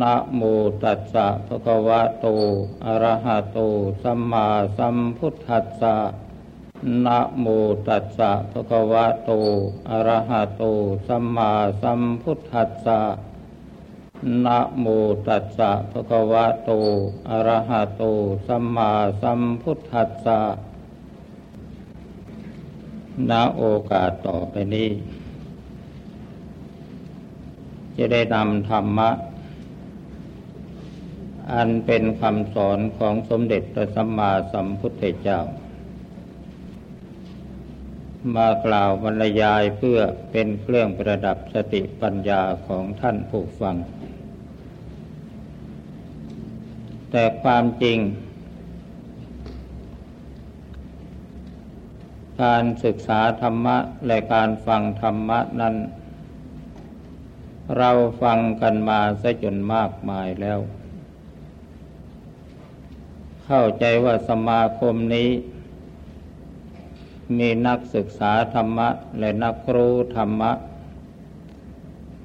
นะโมตัสสะภะคะวะโต อะระหะโต สัมมาสัมพุทธัสสะนะโมตัสสะภะคะวะโต อะระหะโต สัมมาสัมพุทธัสสะนะโมตัสสะภะคะวะโต อะระหะโต สัมมาสัมพุทธัสสะณโอกาสต่อไปนี้ จะได้นำธรรมะ อันเป็นคำสอนของสมเด็จพระสัมมาสัมพุทธเจ้า มากล่าวบรรยายเพื่อเป็นเครื่องประดับสติปัญญาของท่านผู้ฟัง แต่ความจริง การศึกษาธรรมะและการฟังธรรมะนั้น เราฟังกันมาซะจนมากมายแล้ว เข้าใจว่าสมาคมนี้ มีนักศึกษาธรรมะ และนักรู้ธรรมะ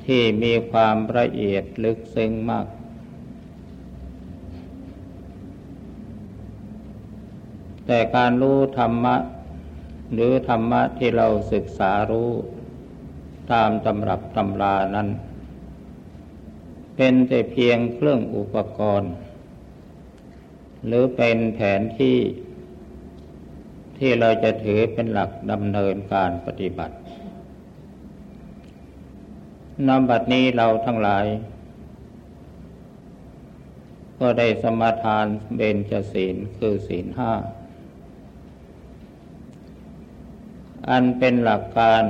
ที่มีความละเอียดลึกซึ้งมาก แต่การรู้ธรรมะ หรือธรรมะที่เราศึกษารู้ตามตำรับตำรานั้น เป็นแต่เพียงเครื่องอุปกรณ์ หรือเป็นแผนที่ที่เราจะถือเป็นหลักดำเนินการปฏิบัตินำบัดนี้เราทั้งหลาย ก็ได้สมาทานเบญจศีลคือศีลห้า อันเป็นหลักการ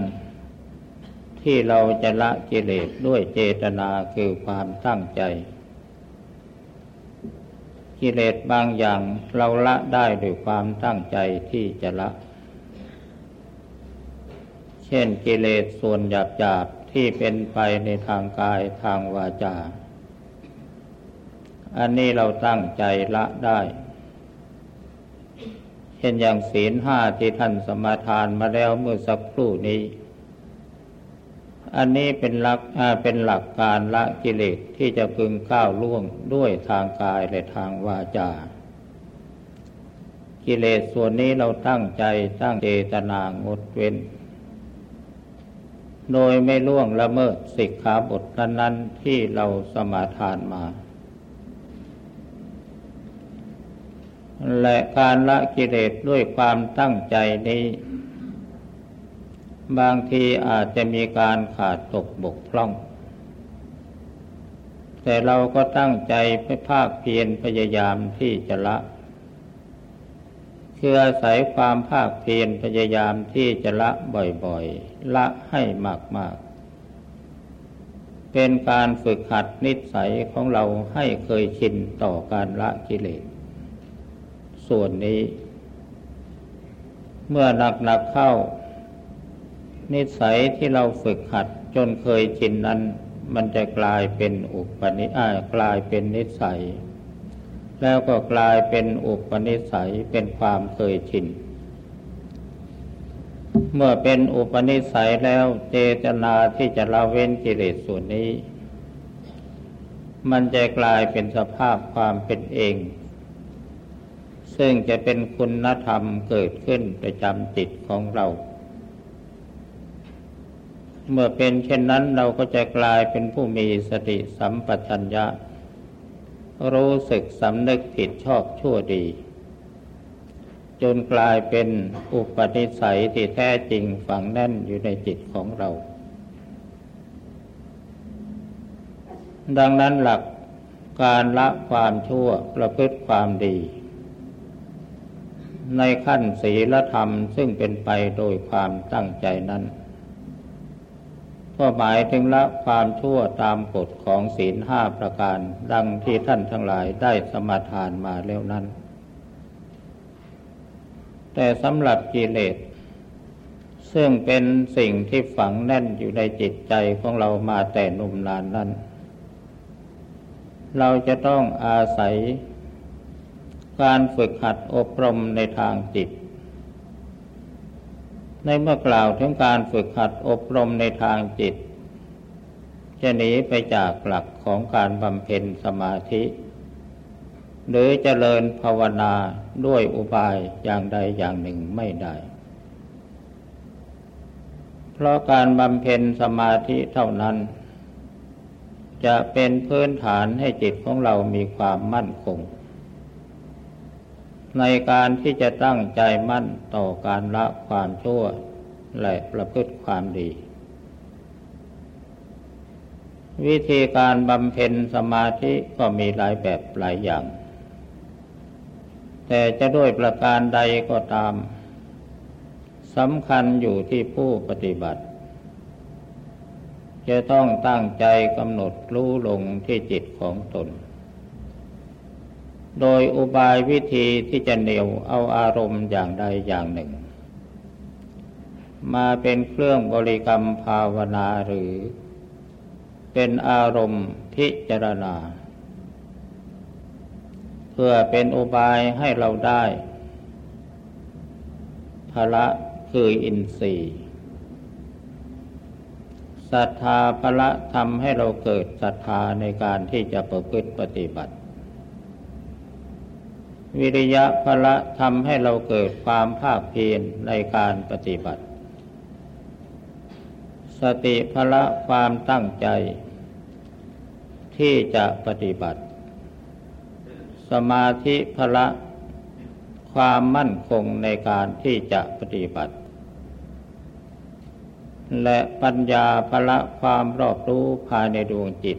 ที่เราจะละกิเลสด้วยเจตนาคือความตั้งใจ กิเลสบางอย่างเราละได้ด้วยความตั้งใจที่จะละ เช่นกิเลสส่วนหยาบหยาบที่เป็นไปในทางกายทางวาจา อันนี้เราตั้งใจละได้ เช่นอย่างศีลห้าที่ท่านสมาทานมาแล้วเมื่อสักครู่นี้ อันนี้เป็นหลักเป็นหลักการละกิเลสที่จะพึงก้าวล่วงด้วยทางกายและทางวาจา กิเลสส่วนนี้เราตั้งใจตั้งเจตนางดเว้น โดยไม่ล่วงละเมิดสิกขาบทนั้น ๆ ที่เราสมาทานมา และการละกิเลสด้วยความตั้งใจนี้ บางทีอาจจะมีการขาดตกบกพร่อง แต่เราก็ตั้งใจไปภาคเพียรพยายามที่จะละ คืออาศัยความภาคเพียรพยายามที่จะละบ่อยๆ ละให้มากๆ เป็นการฝึกหัดนิสัยของเราให้เคยชินต่อการละกิเลส ส่วนนี้ เมื่อหนักๆเข้า นิสัยที่เราฝึกหัดจนเคยชินนั้น มันจะกลายเป็นอุปนิอ่ากลายเป็นนิสัย แล้วก็กลายเป็นอุปนิสัยเป็นความเคยชิน เมื่อเป็นอุปนิสัยแล้วเจตนาที่จะละเว้นกิเลสส่วนนี้ มันจะกลายเป็นสภาพความเป็นเอง ซึ่งจะเป็นคุณธรรมเกิดขึ้นประจำจิตของเรา เมื่อเป็นเช่นนั้นเราก็จะกลายเป็นผู้มีสติสัมปชัญญะ รู้สึกสำนึกผิดชอบชั่วดี จนกลายเป็นอุปนิสัยที่แท้จริงฝังแน่นอยู่ในจิตของเรา ดังนั้นหลักการละความชั่วประพฤติความดี ในขั้นศีลธรรมซึ่งเป็นไปโดยความตั้งใจนั้น ก็หมายถึงละความชั่วตามกฎของศีลห้าประการ ดังที่ท่านทั้งหลายได้สมาทานมาแล้วนั้น แต่สำหรับกิเลส ซึ่งเป็นสิ่งที่ฝังแน่นอยู่ในจิตใจของเรามาแต่หนุ่มนานนั้น เราจะต้องอาศัยการฝึกหัดอบรมในทางจิต ในเมื่อกล่าวถึงการฝึกหัดอบรมในทางจิต จะหนีไปจากหลักของการบำเพ็ญสมาธิ หรือเจริญภาวนาด้วยอุบายอย่างใดอย่างหนึ่งไม่ได้ เพราะการบำเพ็ญสมาธิเท่านั้น จะเป็นพื้นฐานให้จิตของเรามีความมั่นคง ในการที่จะตั้งใจมั่นต่อการละความชั่ว และประพฤติความดี วิธีการบำเพ็ญสมาธิก็มีหลายแบบหลายอย่าง แต่จะด้วยประการใดก็ตามสำคัญอยู่ที่ผู้ปฏิบัติ จะต้องตั้งใจกำหนดรู้ลงที่จิตของตน โดยอุบายวิธีที่จะเหนียวเอาอารมณ์อย่างใดอย่างหนึ่ง มาเป็นเครื่องบริกรรมภาวนาหรือ เป็นอารมณ์พิจารณา เพื่อเป็นอุบายให้เราได้ภละคืออินทรีย์ศรัทธาภละทำให้เราเกิดศรัทธาในการที่จะประพฤติปฏิบัติ วิริยะภละทำให้เราเกิดความภาคเพียรในการปฏิบัติ สติภละความตั้งใจ ที่จะปฏิบัติ สมาธิพละความมั่นคงในการที่จะปฏิบัติ และปัญญาพละความรอบรู้ภายในดวงจิต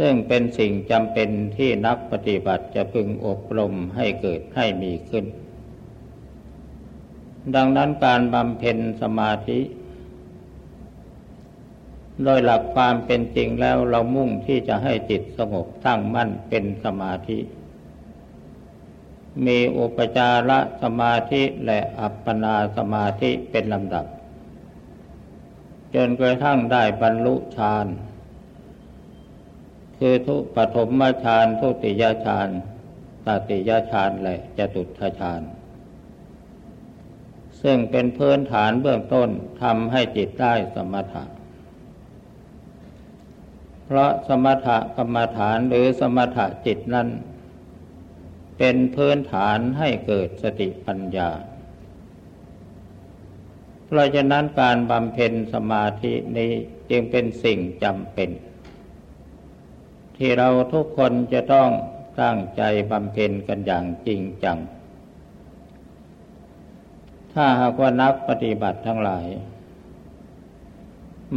ซึ่งเป็นสิ่งจำเป็นที่นักปฏิบัติจะพึงอบรมให้เกิดให้มีขึ้น ดังนั้นการบำเพ็ญสมาธิ โดยหลักความเป็นจริงแล้วเรามุ่งที่จะให้จิตสงบตั้งมั่นเป็นสมาธิ มีอุปจารสมาธิและอัปปนาสมาธิเป็นลำดับ จนกระทั่งได้บรรลุฌาน คือทุปฐมฌานทุติยฌานตติยฌานและจตุทฌาน ซึ่งเป็นพื้นฐานเบื้องต้นทำให้จิตได้สมถะ เพราะสมถะกรรมฐานหรือสมถะจิตนั้น เป็นพื้นฐานให้เกิดสติปัญญา เพราะฉะนั้นการบำเพ็ญสมาธินี้จึงเป็นสิ่งจำเป็น ที่เราทุกคนจะต้องตั้งใจบำเพ็ญกันอย่างจริงจัง ถ้าหากว่านักปฏิบัติทั้งหลาย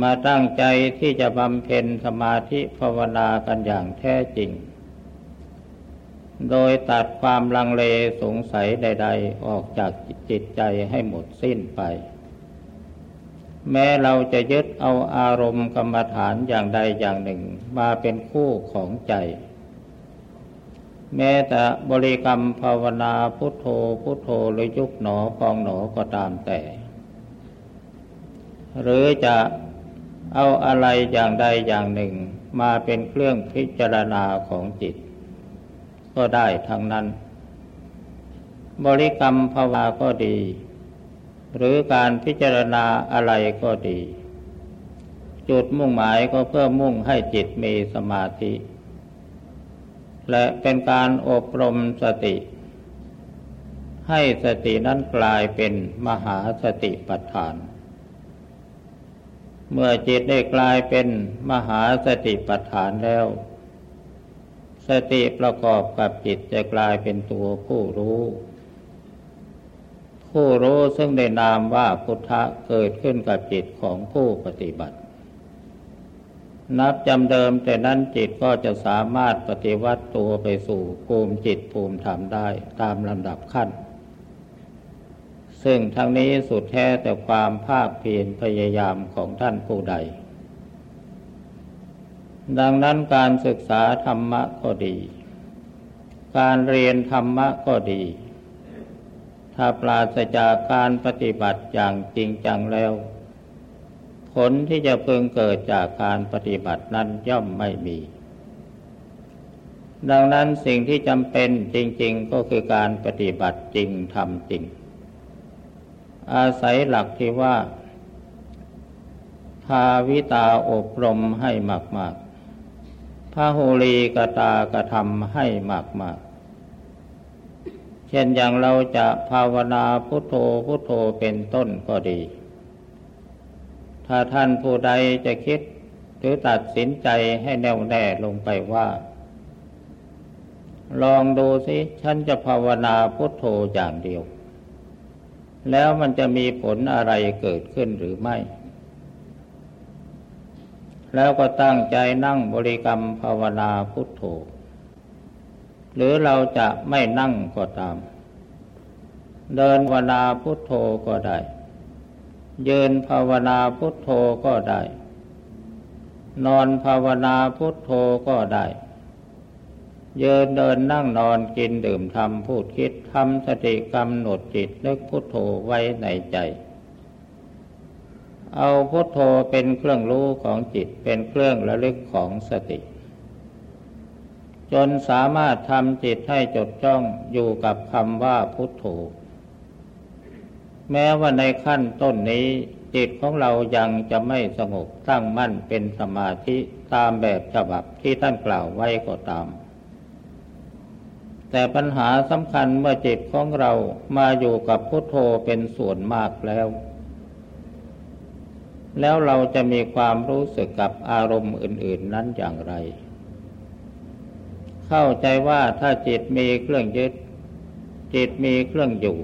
มาตั้งใจที่จะบำเพ็ญสมาธิภาวนากันอย่างแท้จริง โดยตัดความลังเลสงสัยใด ๆ ออกจากจิตใจให้หมดสิ้นไป แม้เราจะยึดเอาอารมณ์กรรมฐานอย่างใดอย่างหนึ่ง มาเป็นคู่ของใจ แม้แต่บริกรรมภาวนาพุทโธพุทโธหรือยุบหนอพองหนอก็ตามแต่ หรือจะเอาอะไรอย่างใดอย่างหนึ่ง มาเป็นเครื่องพิจารณาของจิต ก็ได้ทั้งนั้น บริกรรมภาวาก็ดี หรือการพิจารณาอะไรก็ดี จุดมุ่งหมายก็เพื่อมุ่งให้จิตมีสมาธิ และเป็นการอบรมสติ ให้สตินั้นกลายเป็นมหาสติปัฏฐาน เมื่อจิตได้กลายเป็นมหาสติปัฏฐานแล้ว สติประกอบกับจิตจะกลายเป็นตัวผู้รู้ ผู้รู้ซึ่งได้นามว่าพุทธะเกิดขึ้นกับจิตของผู้ปฏิบัติ นับจำเดิมแต่นั้นจิตก็จะสามารถปฏิวัติตัวไปสู่ภูมิจิตภูมิธรรมได้ตามลำดับขั้น ซึ่งทั้งนี้สุดแท้แต่ความภาคเพียรพยายามของท่านผู้ใด ดังนั้นการศึกษาธรรมะก็ดี การเรียนธรรมะก็ดี ถ้าปราศจากการปฏิบัติอย่างจริงจังแล้ว ผลที่จะพึงเกิดจากการปฏิบัตินั้นย่อมไม่มี ดังนั้นสิ่งที่จำเป็นจริง ๆ ก็คือการปฏิบัติจริงทำจริง อาศัยหลักที่ว่าภาวิตาอบรมให้มาก ๆพระโหรีกตากระทำให้มาก ๆ ช่นอย่างเราจะภาวนาพุทโธพุทโธเป็นต้นก็ดี ถ้าท่านผู้ใดจะคิดหรือตัดสินใจให้แน่วแน่ลงไปว่า ลองดูสิฉันจะภาวนาพุทโธอย่างเดียว แล้วมันจะมีผลอะไรเกิดขึ้นหรือไม่ แล้วก็ตั้งใจนั่งบริกรรมภาวนาพุทโธ หรือเราจะไม่นั่งก็ตาม เดินภาวนาพุทโธก็ได้ ยืนภาวนาพุทโธก็ได้ นอนภาวนาพุทโธก็ได้ยืนเดินนั่งนอนกินดื่มทำพูดคิดทำสติกรรมหนดจิตนึกพุทโธไว้ในใจ เอาพุทโธเป็นเครื่องรู้ของจิตเป็นเครื่องระลึกของสติ จนสามารถทำจิตให้จดจ้องอยู่กับคำว่าพุทโธแม้ว่าในขั้นต้นนี้ จิตของเรายังจะไม่สงบตั้งมั่นเป็นสมาธิตามแบบฉบับที่ท่านกล่าวไว้ก็ตาม แต่ปัญหาสำคัญเมื่อจิตของเรามาอยู่กับพุทโธเป็นส่วนมากแล้ว แล้วเราจะมีความรู้สึกกับอารมณ์อื่น ๆนั้นอย่างไร เข้าใจว่าถ้าจิตมีเครื่องยึด จิตมีเครื่องอยู่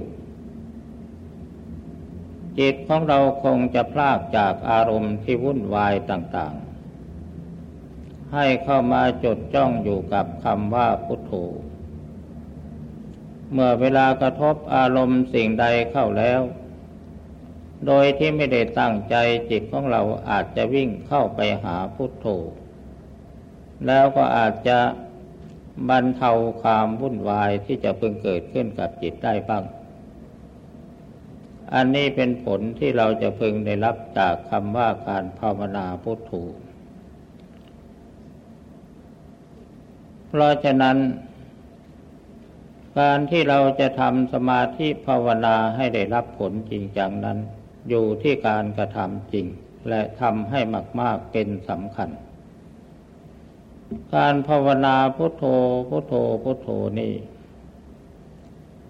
จิตของเราคงจะพลากจากอารมณ์ที่วุ่นวายต่างๆ ให้เข้ามาจดจ้องอยู่กับคำว่าพุทโธเมื่อเวลากระทบอารมณ์สิ่งใดเข้าแล้ว โดยที่ไม่ได้ตั้งใจจิตของเราอาจจะวิ่งเข้าไปหาพุทโธแล้วก็อาจจะ บรรเทาความวุ่นวายที่จะเพิ่งเกิดขึ้นกับจิตได้บ้าง อันนี้เป็นผลที่เราจะพึงได้รับจากคำว่าการภาวนาพุทโธเพราะฉะนั้น การที่เราจะทำสมาธิภาวนาให้ได้รับผลจริงจังนั้น อยู่ที่การกระทำจริง และทำให้มาก ๆเป็นสำคัญ การภาวนาพุทโธพุทโธพุทโธนี่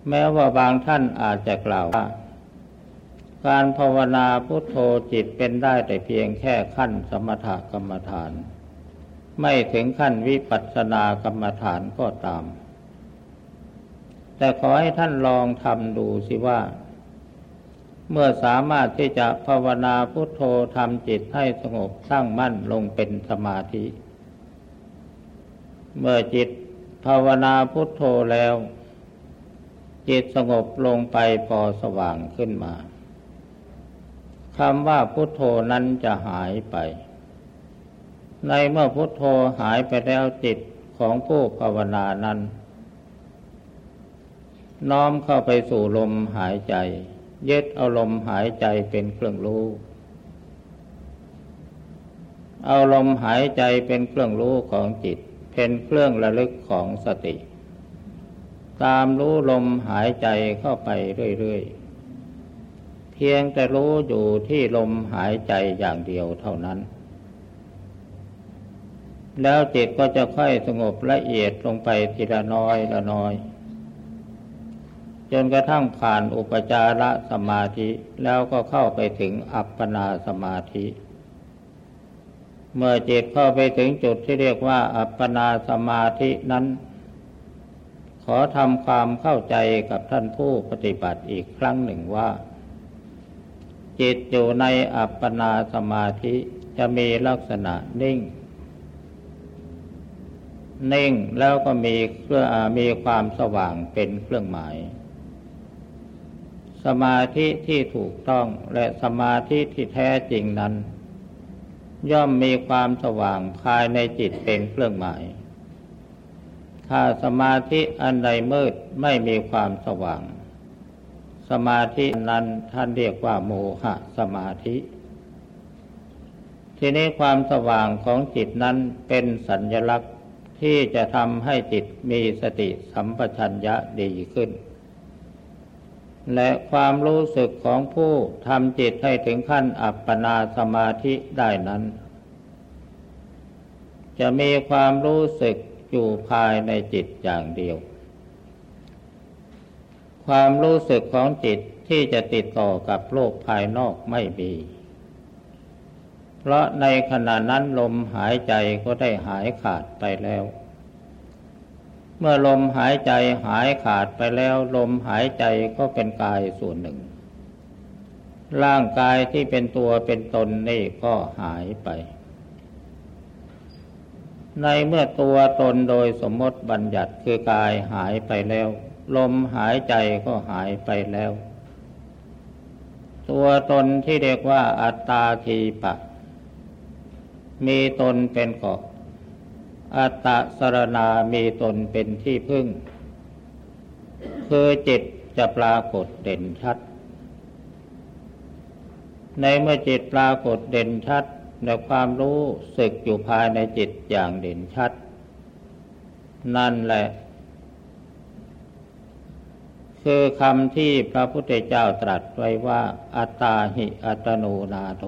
แม้ว่าบางท่านอาจจะกล่าวว่า การภาวนาพุทโธจิตเป็นได้แต่เพียงแค่ขั้นสมถกรรมฐาน ไม่ถึงขั้นวิปัสสนากรรมฐานก็ตาม แต่ขอให้ท่านลองทำดูสิว่า เมื่อสามารถที่จะภาวนาพุทโธทำจิตให้สงบตั้งมั่นลงเป็นสมาธิ เมื่อจิตภาวนาพุทโธแล้ว จิตสงบลงไปพอสว่างขึ้นมาคำว่าพุทโธนั้นจะหายไป ในเมื่อพุทโธหายไปแล้วจิตของผู้ภาวนานั้น น้อมเข้าไปสู่ลมหายใจ ยึดเอาลมหายใจเป็นเครื่องรู้ เอาลมหายใจเป็นเครื่องรู้ของจิต เป็นเครื่องระลึกของสติ ตามรู้ลมหายใจเข้าไปเรื่อยๆ เพียงแต่รู้อยู่ที่ลมหายใจอย่างเดียวเท่านั้น แล้วจิตก็จะค่อยสงบละเอียดลงไปทีละน้อยละน้อยจนกระทั่งผ่านอุปจารสมาธิแล้วก็เข้าไปถึงอัปปนาสมาธิ เมื่อจิตเข้าไปถึงจุดที่เรียกว่า อัปปนาสมาธินั้น ขอทำความเข้าใจกับท่านผู้ปฏิบัติอีกครั้งหนึ่งว่า จิตอยู่ในอัปปนาสมาธิจะมีลักษณะนิ่ง นิ่งแล้วก็มีเครื่องมีความสว่างเป็นเครื่องหมาย สมาธิที่ถูกต้องและสมาธิที่แท้จริงนั้น ย่อมมีความสว่างภายในจิตเป็นเครื่องหมาย ถ้าสมาธิอันใดมืดไม่มีความสว่าง สมาธินั้นท่านเรียกว่าโมหะสมาธิ ทีนี้ความสว่างของจิตนั้นเป็นสัญญลักษณ์ที่จะทำให้จิตมีสติสัมปชัญญะดีขึ้น และความรู้สึกของผู้ทำจิตให้ถึงขั้นอัปปนาสมาธิได้นั้น จะมีความรู้สึกอยู่ภายในจิตอย่างเดียว ความรู้สึกของจิตที่จะติดต่อกับโลกภายนอกไม่มี เพราะในขณะนั้นลมหายใจก็ได้หายขาดไปแล้ว เมื่อลมหายใจหายขาดไปแล้วลมหายใจก็เป็นกายส่วนหนึ่ง ร่างกายที่เป็นตัวเป็นตนนี่ก็หายไป ในเมื่อตัวตนโดยสมมติบัญญัติคือกายหายไปแล้ว ลมหายใจก็หายไปแล้ว ตัวตนที่เรียกว่าอัตตาทีปะ มีตนเป็นเกาะ อัตตะสรณามีตนเป็นที่พึ่ง คือจิตจะปรากฏเด่นชัด ในเมื่อจิตปรากฏเด่นชัดในความรู้สึกอยู่ภายในจิตอย่างเด่นชัด นั่นแหละ คือคำที่พระพุทธเจ้าตรัสไว้ว่า อัตตาหิอัตโนนาโถ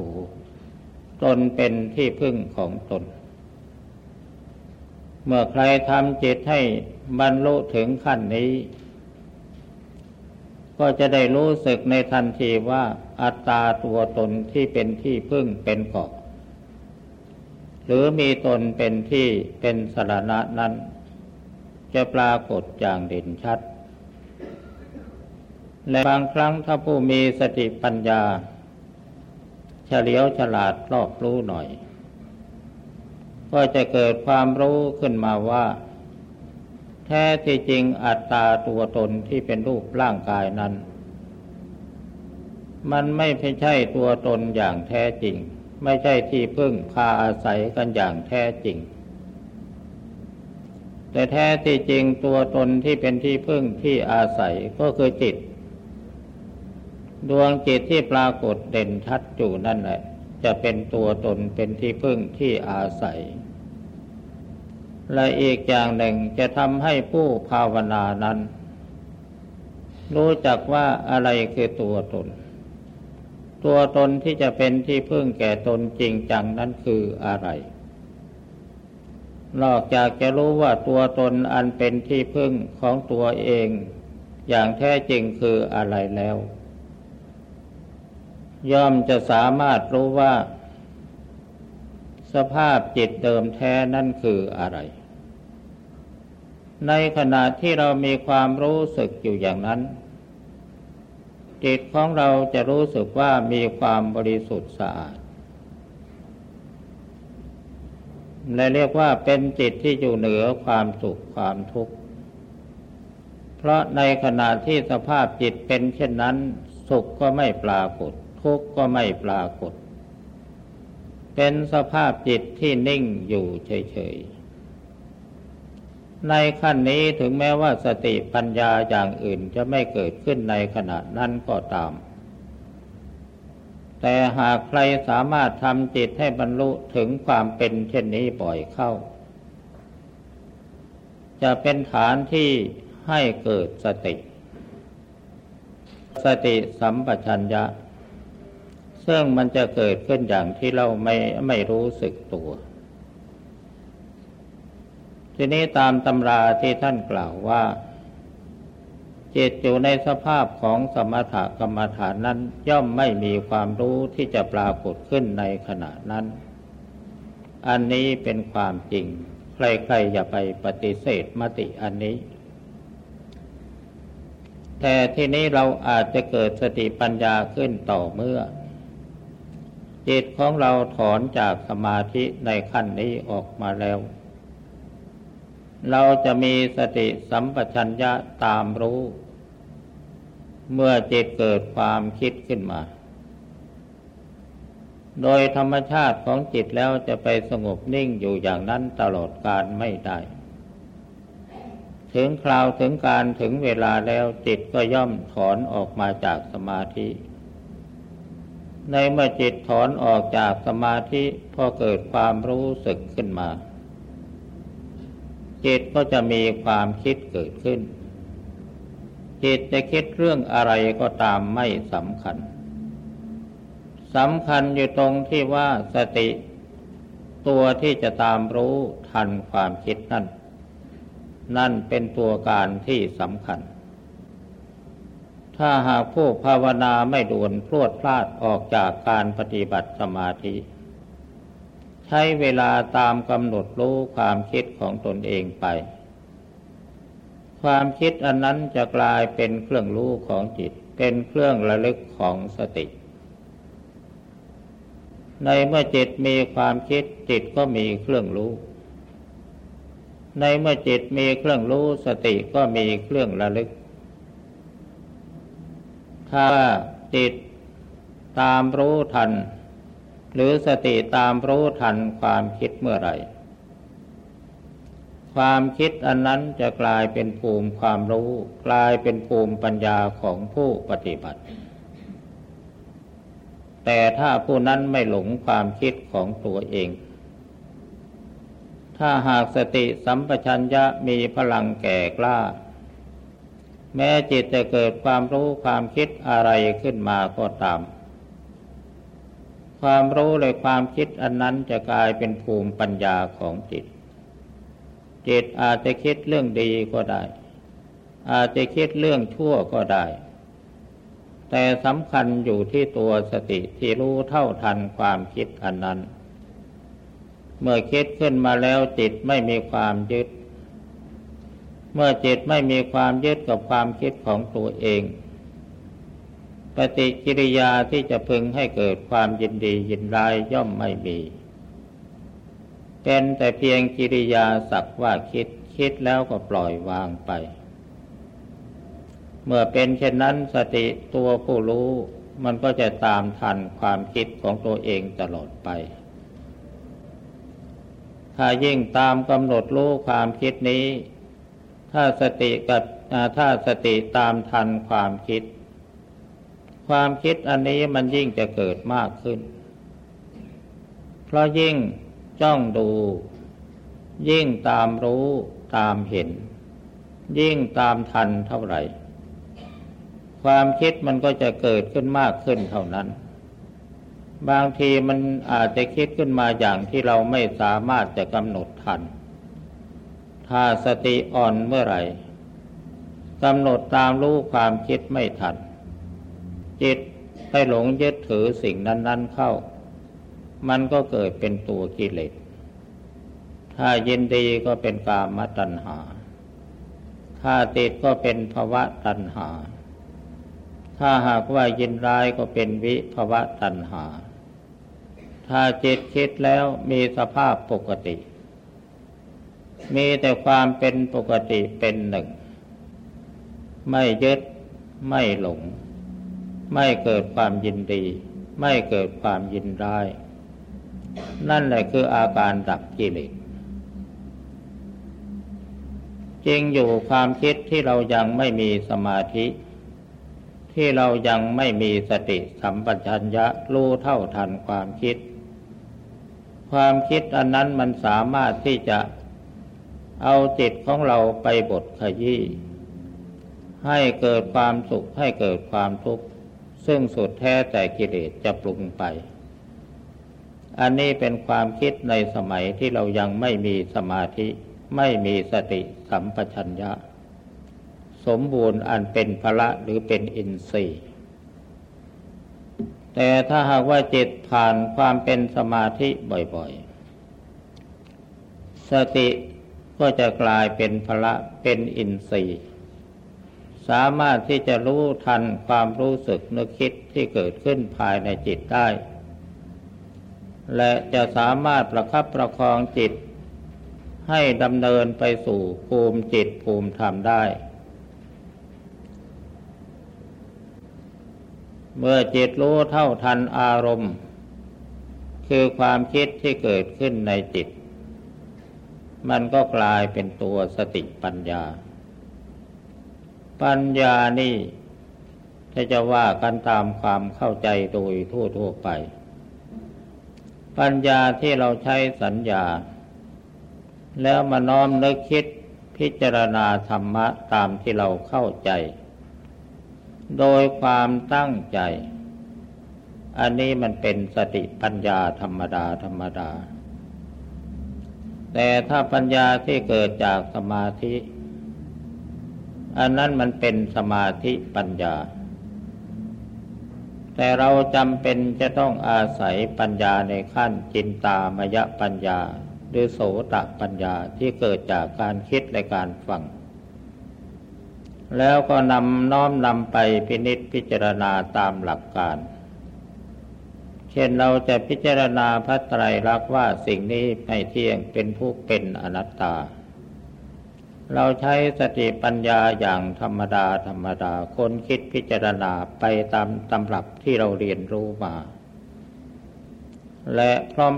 ตนเป็นที่พึ่งของตน เมื่อใครทำจิตให้บรรลุถึงขั้นนี้ ก็จะได้รู้สึกในทันทีว่าอัตตาตัวตนที่เป็นที่พึ่งเป็นเกาะ หรือมีตนเป็นที่เป็นสรณะนั้น จะปรากฏอย่างเด่นชัด และบางครั้งถ้าผู้มีสติปัญญา เฉลียวฉลาดรอบรู้หน่อย ก็จะเกิดความรู้ขึ้นมาว่า แท้ที่จริงอัตตาตัวตนที่เป็นรูปร่างกายนั้น มันไม่ใช่ตัวตนอย่างแท้จริง ไม่ใช่ที่พึ่งพาอาศัยกันอย่างแท้จริง แต่แท้ที่จริงตัวตนที่เป็นที่พึ่งที่อาศัยก็คือจิต ดวงจิตที่ปรากฏเด่นชัดอยู่นั่นแหละจะเป็นตัวตนเป็นที่พึ่งที่อาศัย และอีกอย่างหนึ่งจะทำให้ผู้ภาวนานั้น รู้จักว่าอะไรคือตัวตน ตัวตนที่จะเป็นที่พึ่งแก่ตนจริงจังนั้นคืออะไร นอกจากจะรู้ว่าตัวตนอันเป็นที่พึ่งของตัวเอง อย่างแท้จริงคืออะไรแล้ว ย่อมจะสามารถรู้ว่าสภาพจิตเดิมแท้นั่นคืออะไร ในขณะที่เรามีความรู้สึกอยู่อย่างนั้น จิตของเราจะรู้สึกว่ามีความบริสุทธิ์สะอาดและเรียกว่าเป็นจิตที่อยู่เหนือความสุขความทุกข์ เพราะในขณะที่สภาพจิตเป็นเช่นนั้น สุขก็ไม่ปรากฏ ทุกข์ก็ไม่ปรากฏ เป็นสภาพจิตที่นิ่งอยู่เฉยๆ ในขั้นนี้ถึงแม้ว่าสติปัญญาอย่างอื่นจะไม่เกิดขึ้นในขณะนั้นก็ตาม แต่หากใครสามารถทำจิตให้บรรลุถึงความเป็นเช่นนี้บ่อยเข้า จะเป็นฐานที่ให้เกิดสติ สติสัมปชัญญะ ซึ่งมันจะเกิดขึ้นอย่างที่เราไม่ไม่รู้สึกตัว ทีนี้ตามตำราที่ท่านกล่าวว่า จิตอยู่ในสภาพของสมถกรรมฐานนั้นย่อมไม่มีความรู้ที่จะปรากฏขึ้นในขณะนั้น อันนี้เป็นความจริง ใครๆอย่าไปปฏิเสธมติอันนี้ แต่ทีนี้เราอาจจะเกิดสติปัญญาขึ้นต่อเมื่อจิตของเราถอนจากสมาธิในขั้นนี้ออกมาแล้ว เราจะมีสติสัมปชัญญะตามรู้ เมื่อจิตเกิดความคิดขึ้นมา โดยธรรมชาติของจิตแล้วจะไปสงบนิ่งอยู่อย่างนั้นตลอดการไม่ได้ ถึงคราวถึงการถึงเวลาแล้วจิตก็ย่อมถอนออกมาจากสมาธิ ในเมื่อจิตถอนออกจากสมาธิพอเกิดความรู้สึกขึ้นมา จิตก็จะมีความคิดเกิดขึ้น จิตจะคิดเรื่องอะไรก็ตามไม่สำคัญสำคัญอยู่ตรงที่ว่าสติ ตัวที่จะตามรู้ทันความคิดนั่น นั่นเป็นตัวการที่สำคัญ ถ้าหากผู้ภาวนาไม่ด่วนพลวดพลาดออกจากการปฏิบัติสมาธิ ใช้เวลาตามกำหนดรู้ความคิดของตนเองไป ความคิดอันนั้นจะกลายเป็นเครื่องรู้ของจิต เป็นเครื่องระลึกของสติ ในเมื่อจิตมีความคิดจิตก็มีเครื่องรู้ ในเมื่อจิตมีเครื่องรู้สติก็มีเครื่องระลึก ถ้าจิตตามรู้ทัน หรือสติตามรู้ทันความคิดเมื่อไหร่ ความคิดอันนั้นจะกลายเป็นภูมิความรู้ กลายเป็นภูมิปัญญาของผู้ปฏิบัติ แต่ถ้าผู้นั้นไม่หลงความคิดของตัวเอง ถ้าหากสติสัมปชัญญะมีพลังแก่กล้า แม้จิตจะเกิดความรู้ความคิดอะไรขึ้นมาก็ตาม ความรู้และความคิดอันนั้นจะกลายเป็นภูมิปัญญาของจิต จิตอาจจะคิดเรื่องดีก็ได้ อาจจะคิดเรื่องชั่วก็ได้ แต่สำคัญอยู่ที่ตัวสติที่รู้เท่าทันความคิดอันนั้น เมื่อคิดขึ้นมาแล้วจิตไม่มีความยึด เมื่อจิตไม่มีความยึดกับความคิดของตัวเอง ฏิกิริยาที่จะพึงให้เกิดความยินดียินร้ายย่อมไม่มี เป็นแต่เพียงกิริยาสักว่าคิดคิดแล้วก็ปล่อยวางไป เมื่อเป็นเช่นนั้นสติตัวผู้รู้ มันก็จะตามทันความคิดของตัวเองตลอดไป ถ้ายิ่งตามกำหนดรู้ความคิดนี้ ถ้าสติกับถ้าสติตามทันความคิด ความคิดอันนี้มันยิ่งจะเกิดมากขึ้น เพราะยิ่งจ้องดู ยิ่งตามรู้ตามเห็น ยิ่งตามทันเท่าไหร่ ความคิดมันก็จะเกิดขึ้นมากขึ้นเท่านั้น บางทีมันอาจจะคิดขึ้นมาอย่างที่เราไม่สามารถจะกำหนดทัน ถ้าสติอ่อนเมื่อไหร่กำหนดตามรู้ความคิดไม่ทัน จิตไปหลงยึดถือสิ่งนั้น ๆเข้า มันก็เกิดเป็นตัวกิเลส ถ้ายินดีก็เป็นกามตัณหา ถ้าติดก็เป็นภวะตัณหา ถ้าหากว่ายินร้ายก็เป็นวิภวะตัณหา ถ้าจิตคิดแล้วมีสภาพปกติ มีแต่ความเป็นปกติเป็นหนึ่ง ไม่ยึดไม่หลง ไม่เกิดความยินดี ไม่เกิดความยินร้าย นั่นแหละคืออาการดับกิเลสจริงอยู่ความคิดที่เรายังไม่มีสมาธิ ที่เรายังไม่มีสติสัมปชัญญะรู้เท่าทันความคิด ความคิดอันนั้นมันสามารถที่จะเอาจิตของเราไปบทขยี้ให้เกิดความสุขให้เกิดความทุกข์ ซึ่งสุดแท้แต่กิเลสจะปรุงไป อันนี้เป็นความคิดในสมัยที่เรายังไม่มีสมาธิ ไม่มีสติสัมปชัญญะ สมบูรณ์อันเป็นพละหรือเป็นอินทรีย์ แต่ถ้าหากว่าจิตผ่านความเป็นสมาธิบ่อยๆ สติก็จะกลายเป็นพละเป็นอินทรีย์ สามารถที่จะรู้ทันความรู้สึกนึกคิดที่เกิดขึ้นภายในจิตได้ และจะสามารถประคับประคองจิต ให้ดำเนินไปสู่ภูมิจิตภูมิธรรมได้ เมื่อจิตรู้เท่าทันอารมณ์ คือความคิดที่เกิดขึ้นในจิต มันก็กลายเป็นตัวสติปัญญา ปัญญานี่ถ้าจะว่ากันตามความเข้าใจโดยทั่วๆไป ปัญญาที่เราใช้สัญญา แล้วมาน้อมนึกคิดพิจารณาธรรมะตามที่เราเข้าใจ โดยความตั้งใจ อันนี้มันเป็นสติปัญญาธรรมดาธรรมดา แต่ถ้าปัญญาที่เกิดจากสมาธิ อันนั้นมันเป็นสมาธิปัญญา แต่เราจำเป็นจะต้องอาศัยปัญญาในขั้นจินตามยปัญญา หรือโสตปัญญาที่เกิดจากการคิดและการฟัง แล้วก็นำน้อมนำไปพินิษพิจารณาตามหลักการ เช่นเราจะพิจารณาพระไตรลักษณ์ว่าสิ่งนี้ไม่เที่ยงเป็นผู้เป็นอนัตตา เราใช้สติปัญญาอย่างธรรมดาธรรมดาคนคิดพิจารณาไปตามตำรับที่เราเรียนรู้มา และ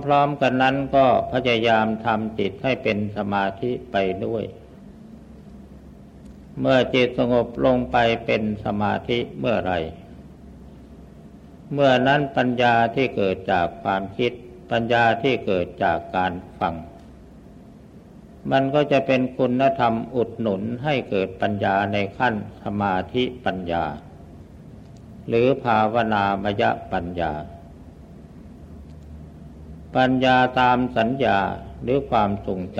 พร้อมๆกันนั้นก็พยายามทำจิตให้เป็นสมาธิไปด้วย เมื่อจิตสงบลงไปเป็นสมาธิเมื่อไรเมื่อนั้นปัญญาที่เกิดจากความคิด ปัญญาที่เกิดจากการฟัง มันก็จะเป็นคุณธรรมอุดหนุนให้เกิดปัญญาในขั้นสมาธิปัญญา หรือภาวนามยปัญญา ปัญญาตามสัญญาหรือความทรงจ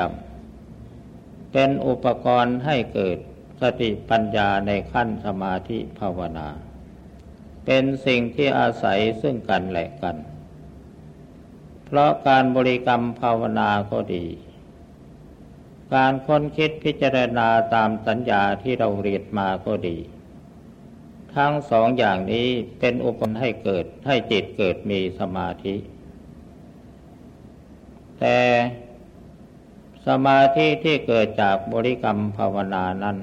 ำเป็นอุปกรณ์ให้เกิดสติปัญญาในขั้นสมาธิภาวนา เป็นสิ่งที่อาศัยซึ่งกันและกัน เพราะการบริกรรมภาวนาก็ดี การค้นคิดพิจารณาตามสัญญาที่เราเรียนมาก็ดี ทั้งสองอย่างนี้เป็นอุปกรณ์ให้เกิดให้จิตเกิดมีสมาธิ แต่สมาธิที่เกิดจากบริกรรมภาวนานั้น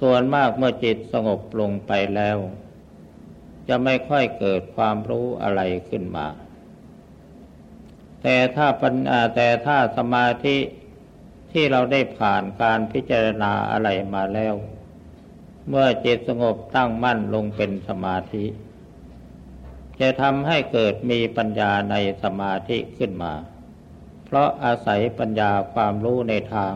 ส่วนมากเมื่อจิตสงบลงไปแล้ว จะไม่ค่อยเกิดความรู้อะไรขึ้นมา แต่ถ้าปัญญาแต่ถ้าสมาธิ ที่เราได้ผ่านการพิจารณาอะไรมาแล้ว เมื่อจิตสงบตั้งมั่นลงเป็นสมาธิ จะทำให้เกิดมีปัญญาในสมาธิขึ้นมา เพราะอาศัยปัญญาความรู้ในทาง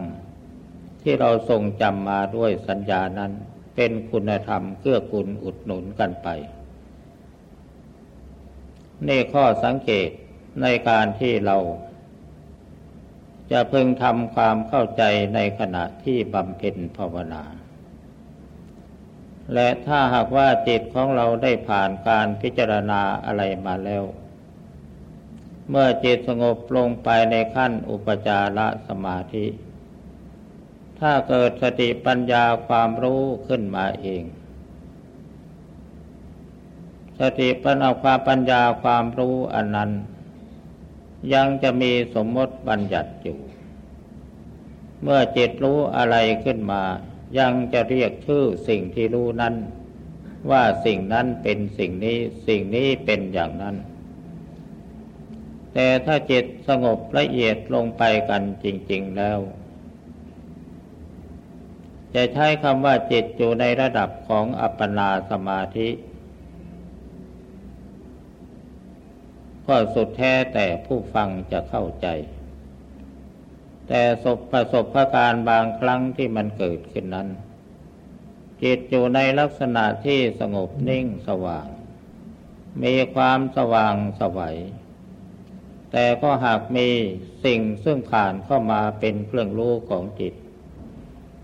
ที่เราทรงจำมาด้วยสัญญานั้นเป็นคุณธรรมเกื้อกูลอุดหนุนกันไปนี่ข้อสังเกตในการที่เรา จะพึงทำความเข้าใจในขณะที่บำเพ็ญภาวนา และถ้าหากว่าจิตของเราได้ผ่านการพิจารณาอะไรมาแล้ว เมื่อจิตสงบลงไปในขั้นอุปจารสมาธิ ถ้าเกิดสติปัญญาความรู้ขึ้นมาเอง สติปัญญาความปัญญาความรู้อันนั้น ยังจะมีสมมติบัญญัติอยู่ เมื่อจิตรู้อะไรขึ้นมา ยังจะเรียกชื่อสิ่งที่รู้นั้น ว่าสิ่งนั้นเป็นสิ่งนี้สิ่งนี้เป็นอย่างนั้น แต่ถ้าจิตสงบละเอียดลงไปกันจริง ๆแล้ว จะใช้คำว่าจิตอยู่ในระดับของอัปปนาสมาธิ ก็สุดแท้แต่ผู้ฟังจะเข้าใจ แต่สบประสบะการบางครั้งที่มันเกิดขึ้นนั้น จิตอยู่ในลักษณะที่สงบนิ่งสว่าง มีความสว่างสวัยแต่ก็หากมีสิ่งซึ่งผ่านเข้ามาเป็นเครื่องรู้ของจิต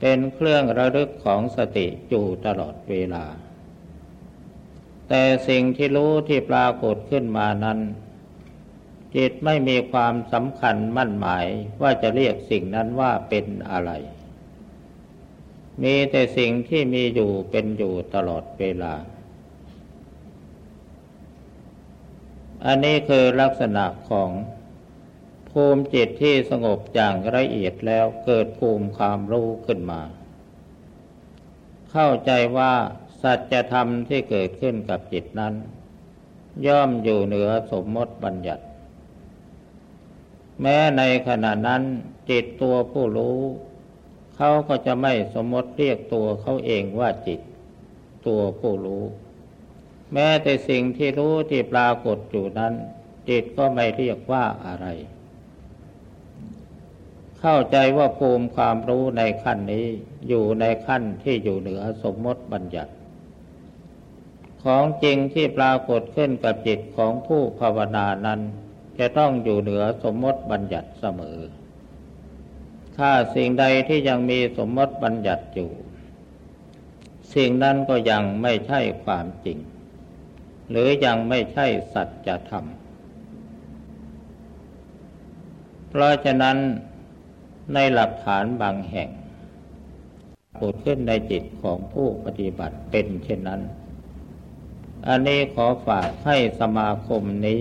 เป็นเครื่องระลึกของสติอยู่ตลอดเวลา แต่สิ่งที่รู้ที่ปรากฏขึ้นมานั้น จิตไม่มีความสำคัญมั่นหมายว่าจะเรียกสิ่งนั้นว่าเป็นอะไร มีแต่สิ่งที่มีอยู่เป็นอยู่ตลอดเวลา อันนี้คือลักษณะของภูมิจิตที่สงบอย่างละเอียดแล้วเกิดภูมิความรู้ขึ้นมา เข้าใจว่าสัจธรรมที่เกิดขึ้นกับจิตนั้น ย่อมอยู่เหนือสมมติบัญญัติ แม้ในขณะนั้นจิตตัวผู้รู้ เขาก็จะไม่สมมติเรียกตัวเขาเองว่าจิต ตัวผู้รู้ แม้แต่สิ่งที่รู้ที่ปรากฏอยู่นั้น จิตก็ไม่เรียกว่าอะไร เข้าใจว่าภูมิความรู้ในขั้นนี้อยู่ในขั้นที่อยู่เหนือสมมติบัญญัติ ของจริงที่ปรากฏขึ้นกับจิตของผู้ภาวนานั้น จะต้องอยู่เหนือสมมติบัญญัติเสมอ ถ้าสิ่งใดที่ยังมีสมมติบัญญัติอยู่ สิ่งนั้นก็ยังไม่ใช่ความจริง หรือยังไม่ใช่สัจธรรม เพราะฉะนั้นในหลักฐานบางแห่งปรดขึ้นในจิตของผู้ปฏิบัติเป็นเช่นนั้น อันนี้ขอฝากให้สมาคมนี้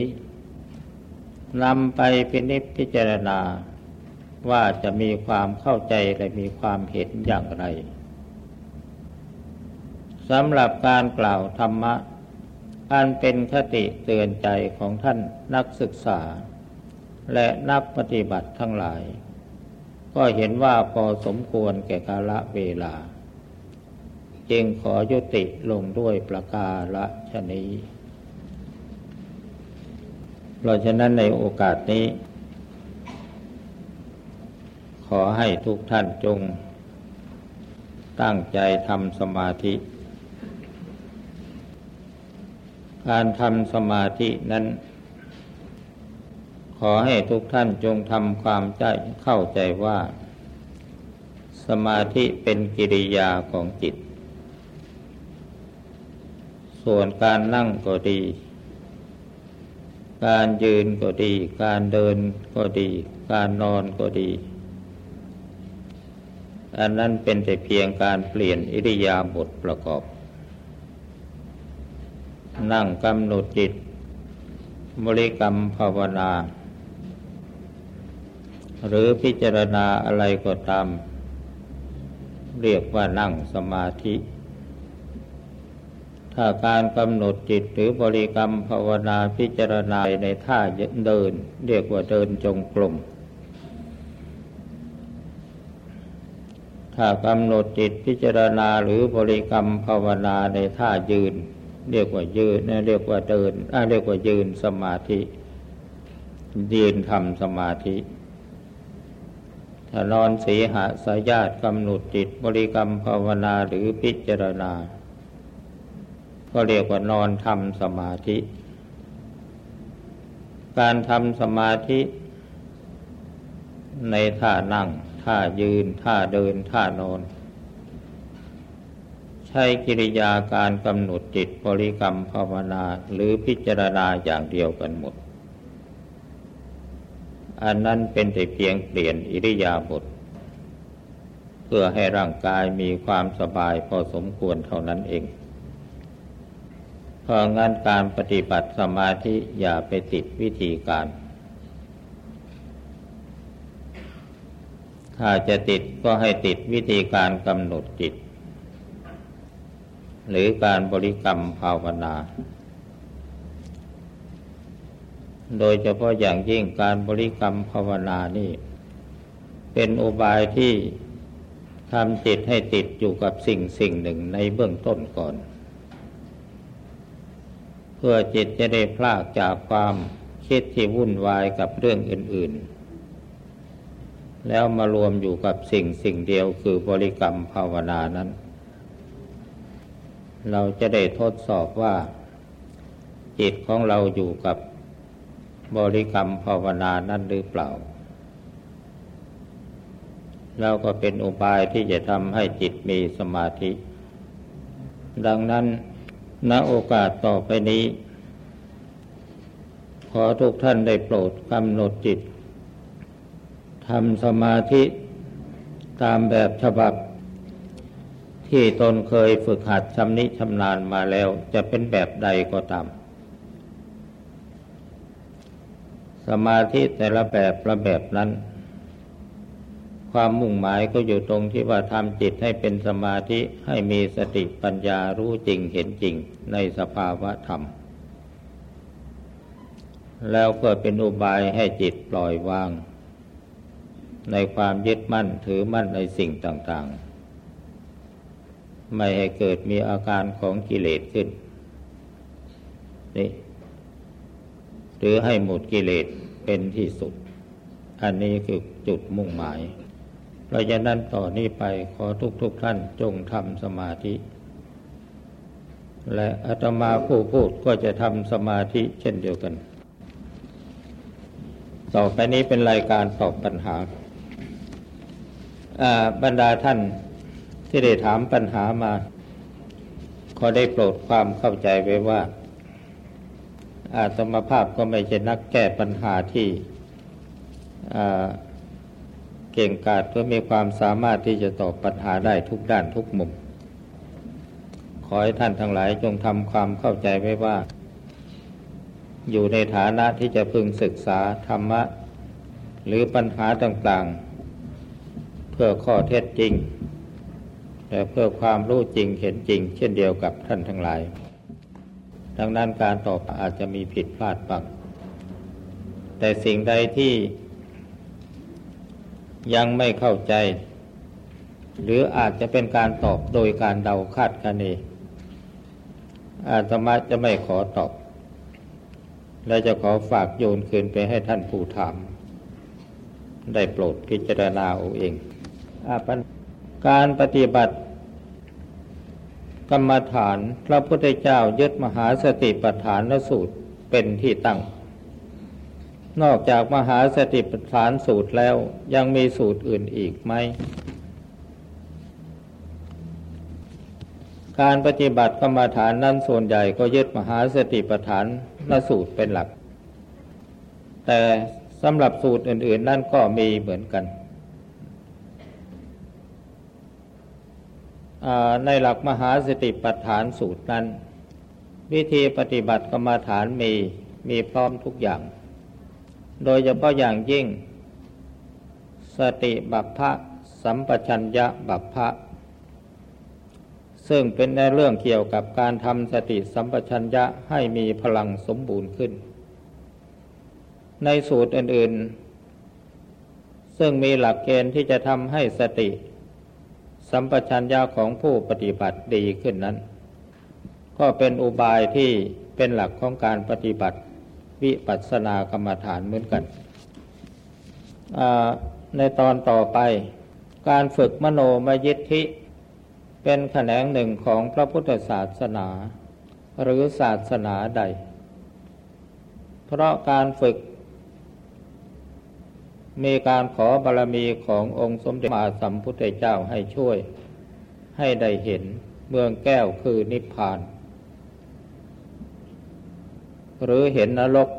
นำไปพินิจพิจารณาว่าจะมีความเข้าใจและมีความเห็นอย่างไรสำหรับการกล่าวธรรมะ อันเป็นคติเตือนใจของท่านนักศึกษา และนักปฏิบัติทั้งหลาย ก็เห็นว่าพอสมควรแก่กาละเวลา จึงขอยุติลงด้วยประกาละชนี้ เพราะฉะนั้นในโอกาสนี้ ขอให้ทุกท่านจง ตั้งใจทำสมาธิ การทำสมาธินั้น ขอให้ทุกท่านจงทำความใจเข้าใจว่า สมาธิเป็นกิริยาของจิต ส่วนการนั่งก็ดี การยืนก็ดี การเดินก็ดี การนอนก็ดี อันนั้นเป็นแต่เพียงการเปลี่ยนอิริยาบถประกอบ นั่งกำหนดจิตบริกรรมภาวนา หรือพิจารณาอะไรก็ตาม เรียกว่านั่งสมาธิ ถ้าการกำหนดจิตหรือบริกรรมภาวนาพิจารณาในท่าเดิน เรียกว่าเดินจงกรมถ้ากำหนดจิตพิจารณาหรือบริกรรมภาวนาในท่ายืน เรียกว่ายืนเรียกว่าเดินเรียกว่ายืนสมาธิ ยืนทำสมาธิถ้านอนสีหาสายาตกำหนดจิตบริกรรมภาวนาหรือพิจารณา ก็เรียกว่านอนทำสมาธิ การทำสมาธิ ในท่านั่ง ท่ายืน ท่าเดิน ท่านอน ใช้กิริยาการกำหนดจิตบริกรรมภาวนาหรือพิจารณาอย่างเดียวกันหมด อันนั้นเป็นแต่เพียงเปลี่ยนอิริยาบถเพื่อให้ร่างกายมีความสบายพอสมควรเท่านั้นเอง เพราะงั้นการปฏิบัติสมาธิอย่าไปติดวิธีการ ถ้าจะติดก็ให้ติดวิธีการกำหนดจิต หรือการบริกรรมภาวนา โดยเฉพาะอย่างยิ่งการบริกรรมภาวนานี่ เป็นอุบายที่ทำจิตให้ติดอยู่กับสิ่งสิ่งหนึ่งในเบื้องต้นก่อน พื่อจิตจะได้พลากจากความคิดที่วุ่นวายกับเรื่องอื่น ๆ แล้วมารวมอยู่กับสิ่งสิ่งเดียวคือบริกรรมภาวนานั้น เราจะได้ทดสอบว่า จิตของเราอยู่กับบริกรรมภาวนานั่นหรือเปล่าแล้วก็เป็นอุบายที่จะทำให้จิตมีสมาธิ ดังนั้น ณโอกาสต่อไปนี้ ขอทุกท่านได้โปรดกำหนดจิตทำสมาธิตามแบบฉบับ ที่ตนเคยฝึกหัดชำนิชำนาญมาแล้วจะเป็นแบบใดก็ตาม สมาธิแต่ละแบบละแบบนั้น ความมุ่งหมายก็อยู่ตรงที่ว่าทำจิตให้เป็นสมาธิให้มีสติปัญญารู้จริงเห็นจริงในสภาวะธรรม แล้วก็เป็นอุบายให้จิตปล่อยวาง ในความยึดมั่นถือมั่นในสิ่งต่างๆ ไม่ให้เกิดมีอาการของกิเลสขึ้นนี่หรือให้หมดกิเลสเป็นที่สุด อันนี้คือจุดมุ่งหมาย ราะฉะนั้นต่อนนี้ไปขอทุกทุกท่านจงทำสมาธิ และอาตมาผู้พูดก็จะทำสมาธิเช่นเดียวกัน ต่อไปนี้เป็นรายการตอบปัญหา บรรดาท่านที่ได้ถามปัญหามา ขอได้โปรดความเข้าใจไว้ว่า อาตมาภาพก็ไม่ใช่นักแก้ปัญหาที่ เก่งกาจเพื่อมีความสามารถที่จะตอบปัญหาได้ทุกด้านทุกมุม ขอให้ท่านทั้งหลายจงทำความเข้าใจไว้ว่า อยู่ในฐานะที่จะพึงศึกษาธรรมะ หรือปัญหาต่างๆ เพื่อข้อเท็จจริงแต่เพื่อความรู้จริงเห็นจริง เช่นเดียวกับท่านทั้งหลาย ดังนั้นการตอบอาจจะมีผิดพลาดบ้างแต่สิ่งใดที่ ยังไม่เข้าใจ หรืออาจจะเป็นการตอบโดยการเดาคาดคะเนอาตมาจะไม่ขอตอบ และจะขอฝากโยนคืนไปให้ท่านผู้ถาม ได้โปรดพิจารณาเอาเองอการปฏิบัติกรรมฐานพระพุทธเจ้ายึดมหาสติปัฏฐานสูตรเป็นที่ตั้ง นอกจากมหาสติปัฏฐานสูตรแล้วยังมีสูตรอื่นอีกไหม การปฏิบัติกรรมฐานนั้นส่วนใหญ่ก็ยึดมหาสติปัฏฐานนสูตรเป็นหลัก แต่สำหรับสูตรอื่น ๆ นั่นก็มีเหมือนกัน ในหลักมหาสติปัฏฐานสูตรนั้น วิธีปฏิบัติกรรมฐานมีมีพร้อมทุกอย่าง โดยเฉพาะอย่างยิ่ง สติบัพพะสัมปชัญญะบัพพะซึ่งเป็นในเรื่องเกี่ยวกับการทำสติสัมปชัญญะให้มีพลังสมบูรณ์ขึ้น ในสูตรอื่น ๆ ซึ่งมีหลักเกณฑ์ที่จะทำให้สติ สัมปชัญญะของผู้ปฏิบัติดีขึ้นนั้น ก็เป็นอุบายที่เป็นหลักของการปฏิบัติ วิปัสสนากรรมฐานเหมือนกันในตอนต่อไป การฝึกมโนมยิทธิ เป็นแขนงหนึ่งของพระพุทธศาสนา หรือศาสนาใด เพราะการฝึก มีการขอบารมีขององค์สมเด็จมาสัมพุทธเจ้าให้ช่วย ให้ได้เห็นเมืองแก้วคือนิพพาน หรือเห็นนรก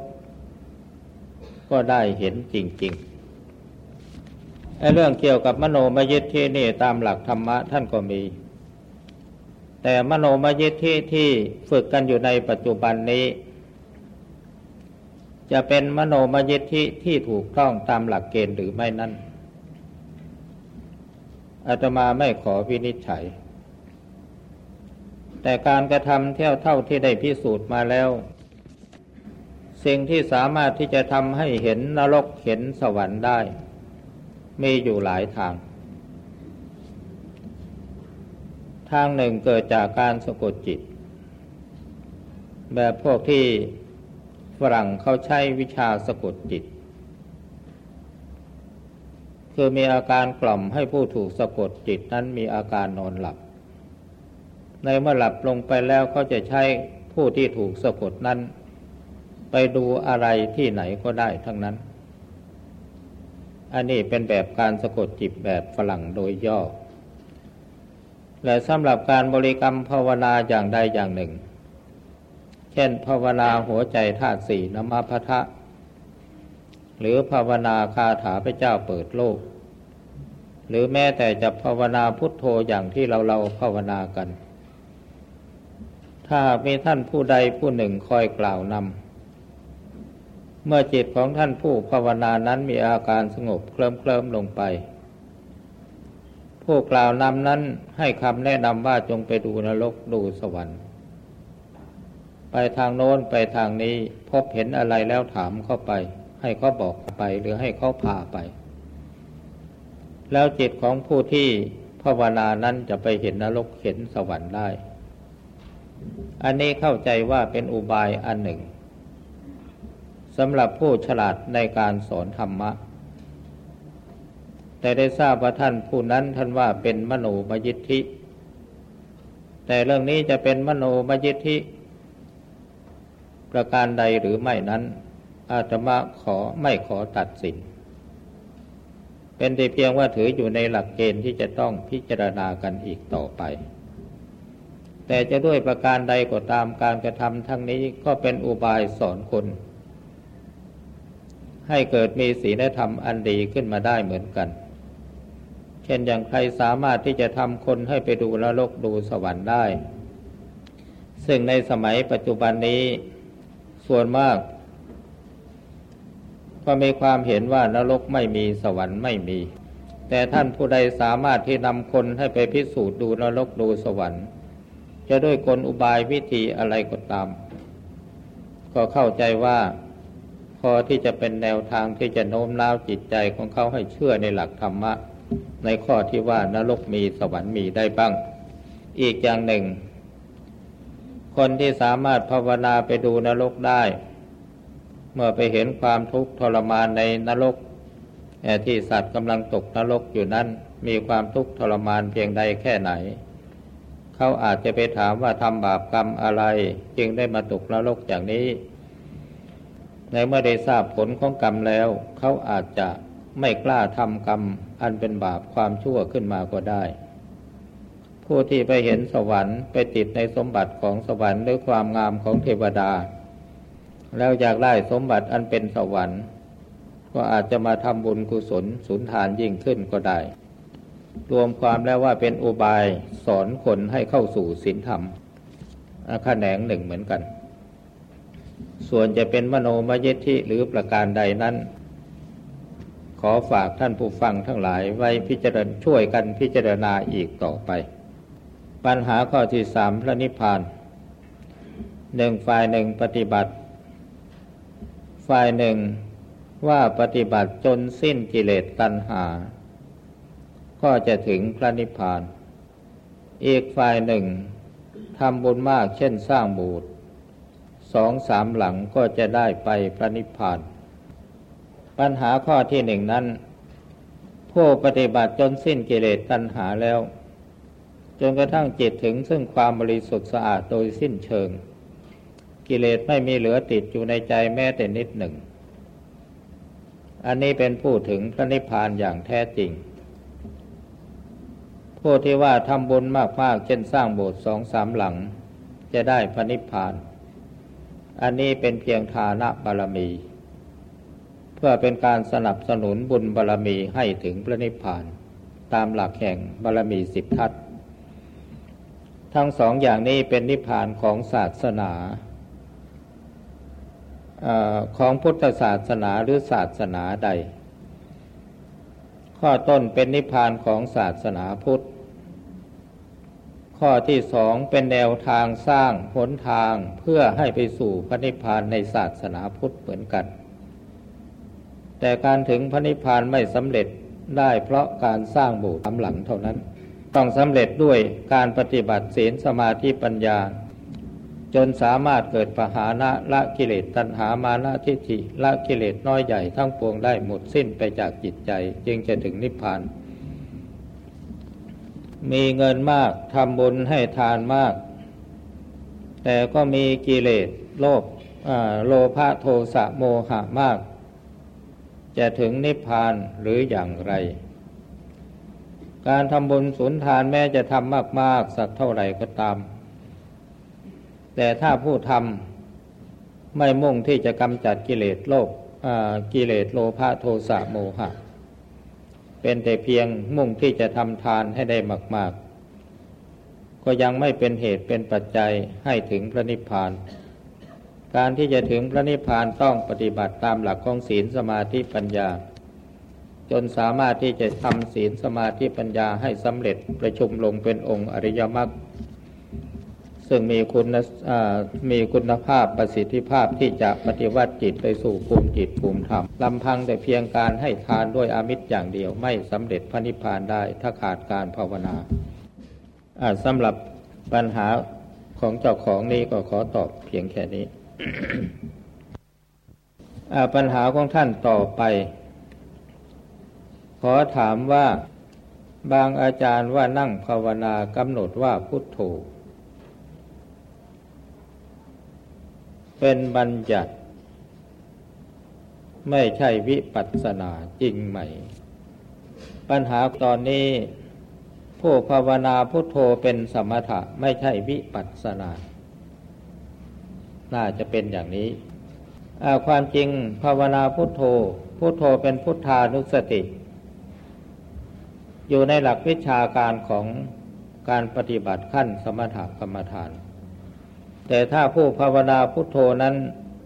ก็ได้เห็นจริงๆไอ้เรื่องเกี่ยวกับมโนมยิทธินี่ตามหลักธรรมะท่านก็มี แต่มโนมยิทธิที่ฝึกกันอยู่ในปัจจุบันนี้ จะเป็นมโนมยิทธิที่ถูกต้องตามหลักเกณฑ์หรือไม่นั้นอาตมาไม่ขอวินิจฉัย แต่การกระทำเท่าเท่าที่ได้พิสูจน์มาแล้ว สิ่งที่สามารถที่จะทำให้เห็นนรกเห็นสวรรค์ได้ มีอยู่หลายทาง ทางหนึ่งเกิดจากการสะกดจิต แบบพวกที่ฝรั่งเขาใช้วิชาสะกดจิต คือมีอาการกล่อมให้ผู้ถูกสะกดจิตนั้นมีอาการนอนหลับ ในเมื่อหลับลงไปแล้วเขาจะใช้ผู้ที่ถูกสะกดนั้น ไปดูอะไรที่ไหนก็ได้ทั้งนั้น อันนี้เป็นแบบการสะกดจิตแบบฝรั่งโดยย่อ และสำหรับการบริกรรมภาวนาอย่างใดอย่างหนึ่ง เช่นภาวนาหัวใจธาตุสี่นมาพทะ หรือภาวนาคาถาพระเจ้าเปิดโลก หรือแม้แต่จะภาวนาพุทโธอย่างที่เราเราภาวนากัน ถ้ามีท่านผู้ใดผู้หนึ่งคอยกล่าวนำ เมื่อจิตของท่านผู้ภาวนานั้นมีอาการสงบเคลิ้มเคลิมลงไป ผู้กล่าวนำนั้นให้คำแนะนำว่าจงไปดูนรกดูสวรรค์ ไปทางโน้นไปทางนี้พบเห็นอะไรแล้วถามเข้าไป ให้เขาบอกไปหรือให้เขาพาไป แล้วจิตของผู้ที่ภาวนานั้นจะไปเห็นนรกเห็นสวรรค์ได้ อันนี้เข้าใจว่าเป็นอุบายอันหนึ่ง สำหรับผู้ฉลาดในการสอนธรรมะ แต่ได้ทราบว่าท่านผู้นั้นท่านว่าเป็นมโนมยิทธิ แต่เรื่องนี้จะเป็นมโนมยิทธิ ประการใดหรือไม่นั้น อาตมาขอไม่ขอตัดสิน เป็นแต่เพียงว่าถืออยู่ในหลักเกณฑ์ที่จะต้องพิจารณากันอีกต่อไปแต่จะด้วยประการใดก็ตามการกระทำทั้งนี้ก็เป็นอุบายสอนคน ให้เกิดมีศีลธรรมอันดีขึ้นมาได้เหมือนกัน เช่นอย่างใครสามารถที่จะทำคนให้ไปดูนรกดูสวรรค์ได้ ซึ่งในสมัยปัจจุบันนี้ส่วนมาก ก็มีความเห็นว่านรกไม่มีสวรรค์ไม่มี แต่ท่านผู้ใดสามารถที่นำคนให้ไปพิสูจน์ดูนรกดูสวรรค์ จะด้วยกลอุบายวิธีอะไรก็ตาม ก็เข้าใจว่า อที่จะเป็นแนวทางที่จะโน้มน้าวจิตใจของเขาให้เชื่อในหลักธรรมะ ในข้อที่ว่านรกมีสวรรค์มีได้บ้าง อีกอย่างหนึ่ง คนที่สามารถภาวนาไปดูนรกได้ เมื่อไปเห็นความทุกข์ทรมานในนรกที่สัตว์กำลังตกนรกอยู่นั้น มีความทุกข์ทรมานเพียงใดแค่ไหน เขาอาจจะไปถามว่าทำบาปกรรมอะไร จึงได้มาตกนรกอย่างนี้ ในเมื่อได้ทราบผลของกรรมแล้ว เขาอาจจะไม่กล้าทำกรรม อันเป็นบาปความชั่วขึ้นมาก็ได้ ผู้ที่ไปเห็นสวรรค์ไปติดในสมบัติของสวรรค์ด้วยความงามของเทวดา แล้วอยากได้สมบัติอันเป็นสวรรค์ ก็อาจจะมาทำบุญกุศลสุนทานยิ่งขึ้นก็ได้ รวมความแล้วว่าเป็นอุบายสอนคนให้เข้าสู่ศีลธรรมแขนงหนึ่งเหมือนกัน ส่วนจะเป็นมโนมยิทธิหรือประการใดนั้น ขอฝากท่านผู้ฟังทั้งหลายไว้พิจารณาช่วยกันพิจารณาอีกต่อไป ปัญหาข้อที่สามพระนิพพานหนึ่งฝ่ายหนึ่งปฏิบัติ ฝ่ายหนึ่งว่าปฏิบัติจนสิ้นกิเลสตัณหา ก็จะถึงพระนิพพาน อีกฝ่ายหนึ่งทำบุญมากเช่นสร้างบูตร สองสามหลังก็จะได้ไปพระนิพพาน ปัญหาข้อที่หนึ่งนั้น ผู้ปฏิบัติจนสิ้นกิเลสตัณหาแล้ว จนกระทั่งจิตถึงซึ่งความบริสุทธิ์สะอาดโดยสิ้นเชิง กิเลสไม่มีเหลือติดอยู่ในใจแม้แต่นิดหนึ่ง อันนี้เป็นผู้ถึงพระนิพพานอย่างแท้จริงผู้ที่ว่าทำบุญมากๆเช่นสร้างโบสถ์สองสามหลัง จะได้พระนิพพาน อันนี้เป็นเพียงฐานะบารมี เพื่อเป็นการสนับสนุนบุญบารมีให้ถึงพระนิพพาน ตามหลักแห่งบารรมีสิบทัศทั้งสองอย่างนี้เป็นนิพพานของศาสนาอของพุทธศาสนาหรือศาสนาใด ข้อต้นเป็นนิพพานของศาสนาพุทธ ข้อที่สองเป็นแนวทางสร้างหนทางเพื่อให้ไปสู่พระนิพพานในศาสนาพุทธเหมือนกัน แต่การถึงพระนิพพานไม่สำเร็จได้เพราะการสร้างบุตรทำหลังเท่านั้น ต้องสำเร็จด้วยการปฏิบัติศีลสมาธิปัญญา จนสามารถเกิดปหานะละกิเลสตัณหามานะทิฏฐิละกิเลสน้อยใหญ่ทั้งปวงได้หมดสิ้นไปจากจิตใจ จึงจะถึงนิพพาน มีเงินมากทำบุญให้ทานมาก แต่ก็มีกิเลสโลภโลภะโทสะโมหะมาก จะถึงนิพพานหรืออย่างไร การทำบุญสุนทานแม้จะทำมาก ๆ สักเท่าไหร่ก็ตาม แต่ถ้าผู้ทำไม่มุ่งที่จะกำจัดกิเลสโลภกิเลสโลภะโทสะโมหะ เป็นแต่เพียงมุ่งที่จะทำทานให้ได้มาก ๆ ก็ยังไม่เป็นเหตุเป็นปัจจัยให้ถึงพระนิพพาน การที่จะถึงพระนิพพานต้องปฏิบัติตามหลักของศีลสมาธิปัญญา จนสามารถที่จะทำศีลสมาธิปัญญาให้สำเร็จประชุมลงเป็นองค์อริยมรรค ซึ่งมีคุณมีคุณภาพประสิทธิภาพที่จะปฏิวัติจิตไปสู่ภูมิจิตภูมิธรรมลำพังแต่เพียงการให้ทานด้วยอามิตรอย่างเดียวไม่สำเร็จพระนิพพานได้ถ้าขาดการภาวนาสำหรับปัญหาของเจ้าของนี้ก็ขอตอบเพียงแค่นี้ ปัญหาของท่านต่อไป ขอถามว่าบางอาจารย์ว่านั่งภาวนากำหนดว่าพุทโธ เป็นบัญญัติ ไม่ใช่วิปัสสนาจริงไหม ปัญหาตอนนี้ ผู้ภาวนาพุทโธเป็นสมถะไม่ใช่วิปัสสนา น่าจะเป็นอย่างนี้ ความจริงภาวนาพุทโธ พุทโธเป็นพุทธานุสติ อยู่ในหลักวิชาการของการปฏิบัติขั้นสมถกรรมฐาน แต่ถ้าผู้ภาวนาพุทโธนั้น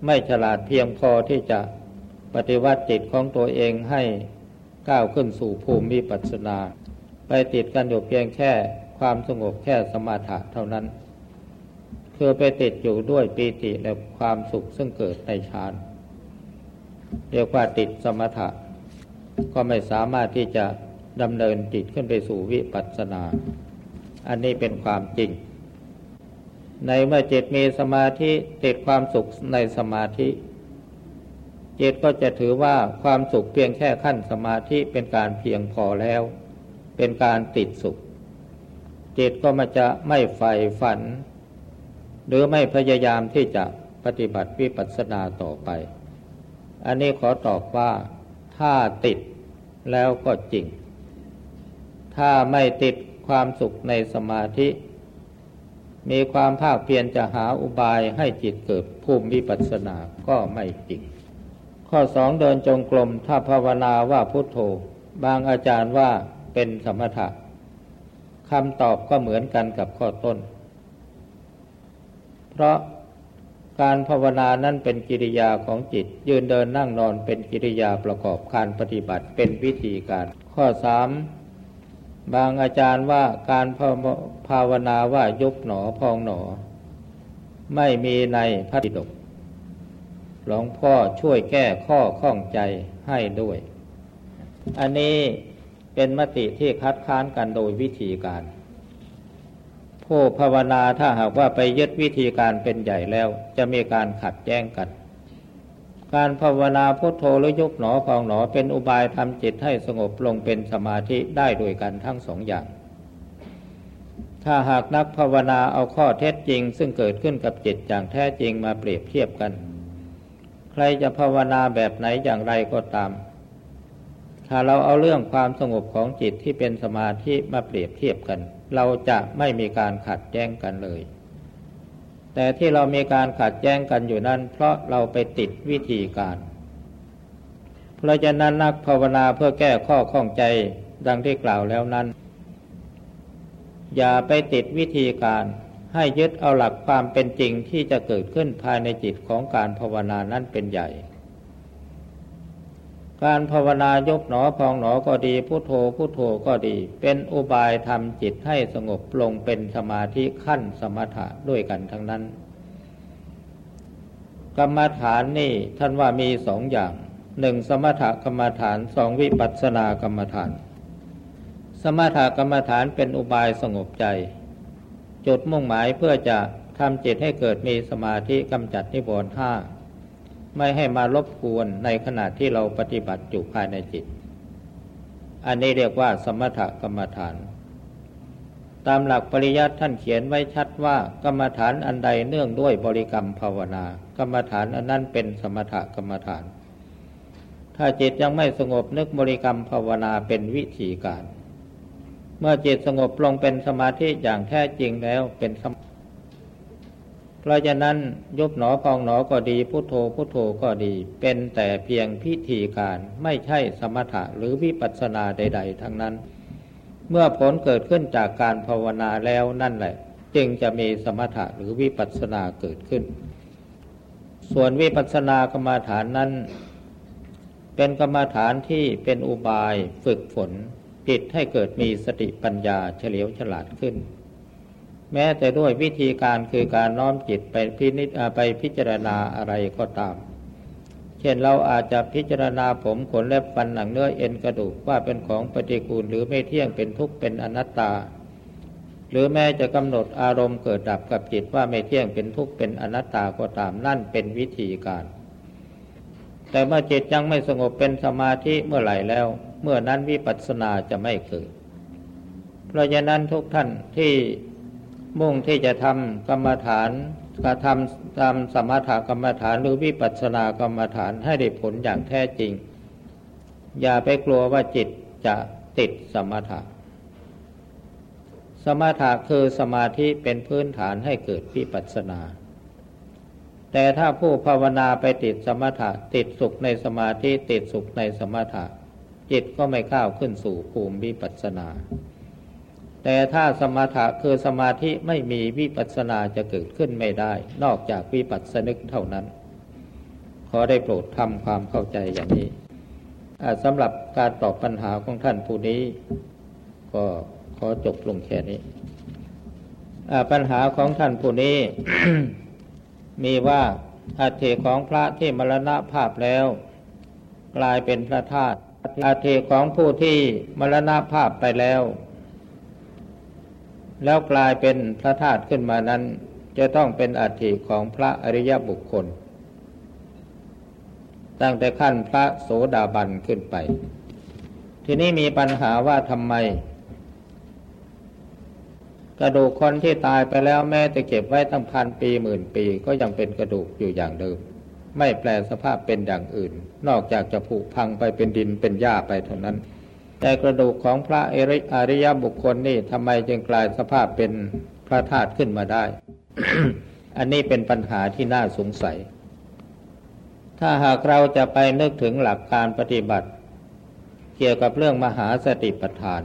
ไม่ฉลาดเพียงพอที่จะปฏิวัติจิตของตัวเองให้ก้าวขึ้นสู่ภูมิปัสนา ไปติดกันอยู่เพียงแค่ความสงบแค่สมาถะเท่านั้น คือไปติดอยู่ด้วยปีติและความสุขซึ่งเกิดในฌานเรียกว่าติดสมถะ ก็ไม่สามารถที่จะดำเนินจิตขึ้นไปสู่วิปัสสนา อันนี้เป็นความจริง ในเมื่อจิตมีสมาธิติดความสุขในสมาธิ จิตก็จะถือว่าความสุขเพียงแค่ขั้นสมาธิเป็นการเพียงพอแล้ว เป็นการติดสุข จิตก็มาจะไม่ใฝ่ฝัน หรือไม่พยายามที่จะปฏิบัติวิปัสสนาต่อไป อันนี้ขอตอบว่าถ้าติดแล้วก็จริง ถ้าไม่ติดความสุขในสมาธิ มีความภาคเพียรจะหาอุบายให้จิตเกิดภูมิวิปัสสนาก็ไม่จริง ข้อสองเดินจงกรมถ้าภาวนาว่าพุทโธ บางอาจารย์ว่าเป็นสมถะคำตอบก็เหมือนกันกับข้อต้น เพราะการภาวนานั้นเป็นกิริยาของจิต ยืนเดินนั่งนอนเป็นกิริยาประกอบการปฏิบัติเป็นวิธีการ ข้อสาม บางอาจารย์ว่าการภาวนาว่ายุบหนอพองหนอ ไม่มีในพระติดก หลวงพ่อช่วยแก้ข้อข้องใจให้ด้วย อันนี้เป็นมติที่คัดค้านกันโดยวิธีการ ผู้ภาวนาถ้าหากว่าไปยึดวิธีการเป็นใหญ่แล้ว จะมีการขัดแย้งกัน การภาวนาพุทโธหรือยุบหนอพองหนอเป็นอุบายทำจิตให้สงบลงเป็นสมาธิได้ด้วยกันทั้งสองอย่าง ถ้าหากนักภาวนาเอาข้อเท็จจริง ซึ่งเกิดขึ้นกับจิตอย่างแท้จริงมาเปรียบเทียบกัน ใครจะภาวนาแบบไหนอย่างไรก็ตาม ถ้าเราเอาเรื่องความสงบของจิตที่เป็นสมาธิมาเปรียบเทียบกัน เราจะไม่มีการขัดแย้งกันเลย แต่ที่เรามีการขัดแย้งกันอยู่นั้น เพราะเราไปติดวิธีการ เพราะฉะนั้นนักภาวนาเพื่อแก้ข้อข้องใจดังที่กล่าวแล้วนั้น อย่าไปติดวิธีการ ให้ยึดเอาหลักความเป็นจริงที่จะเกิดขึ้นภายในจิตของการภาวนานั้นเป็นใหญ่ การภาวนายกหนอพองหนอก็ดีพุโทโธพุโทโธก็ดี เป็นอุบายทำจิตให้สงบลงเป็นสมาธิขั้นสมถะด้วยกันทั้งนั้น กรรมฐานนี่ท่านว่ามีสองอย่างหนึ่งสมถกรรมฐานสองวิปัสสนากรรมฐาน สมถกรรมฐานเป็นอุบายสงบใจ จุดมุ่งหมายเพื่อจะทำจิตให้เกิดมีสมาธิกำจัดนิวรณ์ห้า ไม่ให้มารบกวนในขณะที่เราปฏิบัติอยู่ภายในจิต อันนี้เรียกว่าสมถกรรมฐาน ตามหลักปริยัติท่านเขียนไว้ชัดว่า กรรมฐานอันใดเนื่องด้วยบริกรรมภาวนา กรรมฐานอันนั้นเป็นสมถกรรมฐาน ถ้าจิตยังไม่สงบนึกบริกรรมภาวนาเป็นวิธีการ เมื่อจิตสงบลงเป็นสมาธิอย่างแท้จริงแล้วเป็นสมา เพราะฉะนั้นยุบหนอพองหนอก็ดี พุโทโธพุโทโธก็ดี เป็นแต่เพียงพิธีการไม่ใช่สมถะหรือวิปัสสนาใด ๆ ทั้งนั้น เมื่อผลเกิดขึ้นจากการภาวนาแล้วนั่นแหละ จึงจะมีสมถะหรือวิปัสสนาเกิดขึ้น ส่วนวิปัสสนากรรมฐานนั้น เป็นกรรมฐานที่เป็นอุบายฝึกฝนจิตให้เกิดมีสติปัญญาเฉลียวฉลาดขึ้น แม้แต่ด้วยวิธีการคือการน้อมจิตไปพินิจไปพิจารณาอะไรก็ตาม เช่นเราอาจจะพิจารณาผมขนเล็บฟันหนังเนื้อเอ็นกระดูกว่าเป็นของปฏิกูลหรือไม่เที่ยงเป็นทุกข์เป็นอนัตตา หรือแม้จะกำหนดอารมณ์เกิดดับกับจิตว่าไม่เที่ยงเป็นทุกข์เป็นอนัตตาก็ตามนั่นเป็นวิธีการ แต่เมื่อจิตยังไม่สงบเป็นสมาธิเมื่อไหร่แล้ว เมื่อนั้นวิปัสสนาจะไม่เกิดเพราะฉะนั้นทุกท่านที่ มุ่งที่จะทำกรรมฐานกระทำตามสมถกรรมฐานหรือวิปัสสนากรรมฐานให้ได้ผลอย่างแท้จริง อย่าไปกลัวว่าจิตจะติดสมถะ สมถะคือสมาธิเป็นพื้นฐานให้เกิดวิปัสสนา แต่ถ้าผู้ภาวนาไปติดสมถะ ติดสุขในสมาธิติดสุขในสมถะ จิตก็ไม่ก้าวขึ้นสู่ภูมิวิปัสสนา แต่ถ้าสมถะคือสมาธิไม่มีวิปัสสนาจะเกิดขึ้นไม่ได้ นอกจากวิปัสสนึกเท่านั้น ขอได้โปรดทำความเข้าใจอย่างนี้สำหรับการตอบปัญหาของท่านผู้นี้ ก็ขอจบลงแค่นี้ปัญหาของท่านผู้นี้ มีว่าอาเทของพระที่มรณภาพแล้ว กลายเป็นพระธาตุอาเทของผู้ที่มรณภาพไปแล้ว แล้วกลายเป็นพระธาตุขึ้นมานั้น จะต้องเป็นอัฐิของพระอริยบุคคล ตั้งแต่ขั้นพระโสดาบันขึ้นไป ทีนี้มีปัญหาว่าทำไม กระดูกคนที่ตายไปแล้วแม้จะเก็บไว้ตั้งพันปีหมื่นปีก็ยังเป็นกระดูกอยู่อย่างเดิม ไม่แปลสภาพเป็นอย่างอื่น นอกจากจะผุพังไปเป็นดินเป็นหญ้าไปเท่านั้น แต่กระดูกของพระอริยบุคคลนี่ทำไมจึงกลายสภาพเป็นพระธาตุขึ้นมาได้ อันนี้เป็นปัญหาที่น่าสงสัย ถ้าหากเราจะไปนึกถึงหลักการปฏิบัติ เกี่ยวกับเรื่องมหาสติปัฏฐาน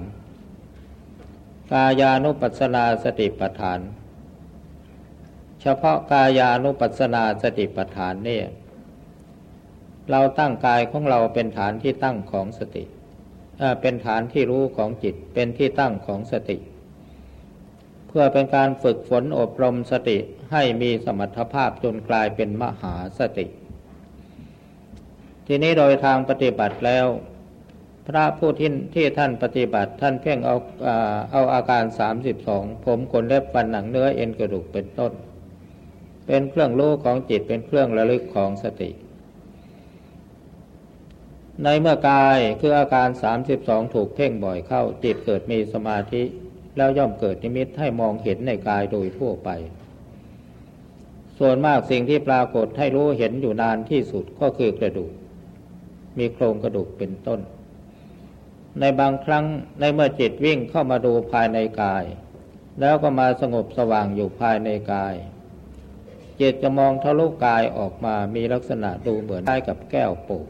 กายานุปัสนาสติปัฏฐาน เฉพาะกายานุปัสนาสติปัฏฐานเนี่ยเราตั้งกายของเราเป็นฐานที่ตั้งของสติ เป็นฐานที่รู้ของจิตเป็นที่ตั้งของสติ เพื่อเป็นการฝึกฝนอบรมสติให้มีสมรรถภาพจนกลายเป็นมหาสติ ทีนี้โดยทางปฏิบัติแล้ว พระผู้ที่ที่ท่านปฏิบัติท่านเพ่งเอาเอาอาการสามสิบสองผมขนเล็บฟันหนังเนื้อเอ็นกระดูกเป็นต้น เป็นเครื่องรู้ของจิตเป็นเครื่องระลึกของสติ ในเมื่อกายคืออาการสามสิบสองถูกเพ่งบ่อยเข้า จิตเกิดมีสมาธิ แล้วย่อมเกิดนิมิตให้มองเห็นในกายโดยทั่วไป ส่วนมากสิ่งที่ปรากฏให้รู้เห็นอยู่นานที่สุดก็คือกระดูก มีโครงกระดูกเป็นต้น ในบางครั้งในเมื่อจิตวิ่งเข้ามาดูภายในกาย แล้วก็มาสงบสว่างอยู่ภายในกาย จิตจะมองทะลุกายออกมามีลักษณะดูเหมือนได้กับแก้วโป่ง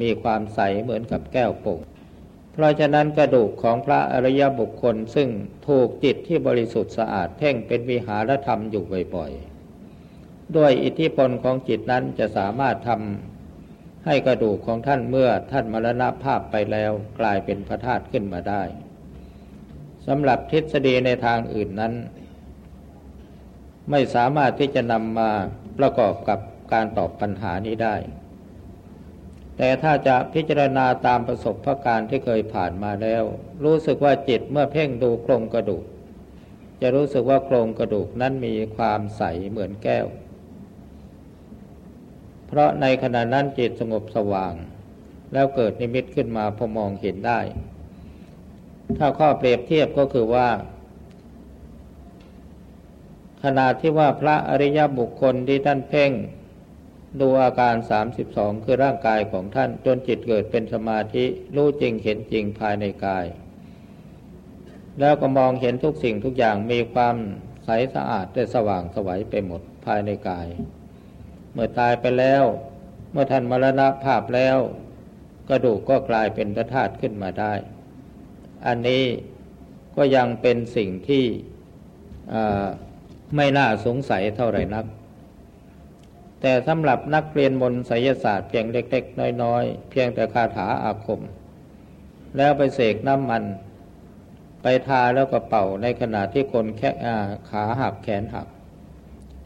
มีความใสเหมือนกับแก้วโป่งเพราะฉะนั้นกระดูกของพระอริยบุคคลซึ่งถูกจิตที่บริสุทธิ์สะอาดเพ่งเป็นวิหารธรรมอยู่บ่อยๆ ด้วยอิทธิพลของจิตนั้นจะสามารถทำให้กระดูกของท่านเมื่อท่านมรณภาพไปแล้วกลายเป็นพระธาตุขึ้นมาได้สำหรับทฤษฎีในทางอื่นนั้น ไม่สามารถที่จะนำมาประกอบกับการตอบปัญหานี้ได้ แต่ถ้าจะพิจารณาตามประสบะการณ์ที่เคยผ่านมาแล้ว รู้สึกว่าจิตเมื่อเพ่งดูโครงกระดูก จะรู้สึกว่าโครงกระดูกนั้นมีความใสเหมือนแก้ว เพราะในขณะนั้นจิตสงบสว่าง แล้วเกิดนิมิตขึ้นมาพอมองเห็นได้ ถ้าข้อเปรียบเทียบก็คือว่า ขณะที่ว่าพระอริยบุคคลที่ท่านเพ่ง ดูอาการสามสิบสองคือร่างกายของท่านจนจิตเกิดเป็นสมาธิ รู้จริงเห็นจริงภายในกาย แล้วก็มองเห็นทุกสิ่งทุกอย่างมีความใสสะอาดและสว่างสวัยไปหมดภายในกาย เมื่อตายไปแล้ว เมื่อท่านมรณภาพแล้ว กระดูกก็กลายเป็นพระธาตุขึ้นมาได้ อันนี้ก็ยังเป็นสิ่งที่ไม่น่าสงสัยเท่าไหร่นัก แต่สำหรับนักเรียนมนต์ไสยศาสตร์เพียงเล็ก ๆ น้อย ๆ เพียงแต่คาถาอาคม แล้วไปเสกน้ำมัน ไปทาแล้วก็เป่าในขณะที่คนแค่ขาหักแขนหัก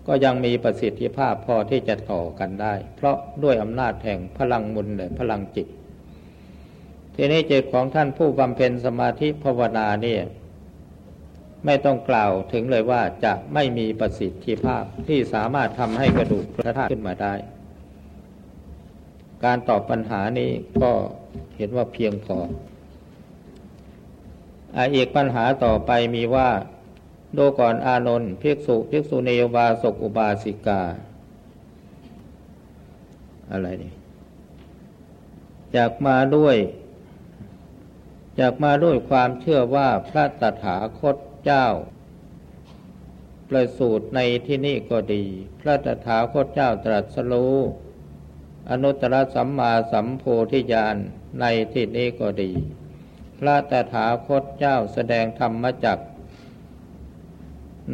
ก็ยังมีประสิทธิภาพพอที่จะต่อกันได้ เพราะด้วยอำนาจแห่งพลังมุนและพลังจิต ทีนี้จิตของท่านผู้บำเพ็ญสมาธิภาวนาเนี่ย ไม่ต้องกล่าวถึงเลยว่าจะไม่มีประสิทธิภาพที่สามารถทำให้กระดูกพระธาตุขึ้นมาได้ การตอบปัญหานี้ก็เห็นว่าเพียงพออีกปัญหาต่อไปมีว่าดูก่อนอานนท์ภิกษุภิกษุณีบาสกอุบาสิกา อะไรนี่อยากมาด้วย อยากมาด้วยความเชื่อว่าพระตถาคต เจ้า ประสูตรในที่นี้ก็ดี พระตถาคตเจ้าตรัสรู้อนุตตรสัมมาสัมโพธิญาณในที่นี้ก็ดี พระตถาคตเจ้าแสดงธรรมจัก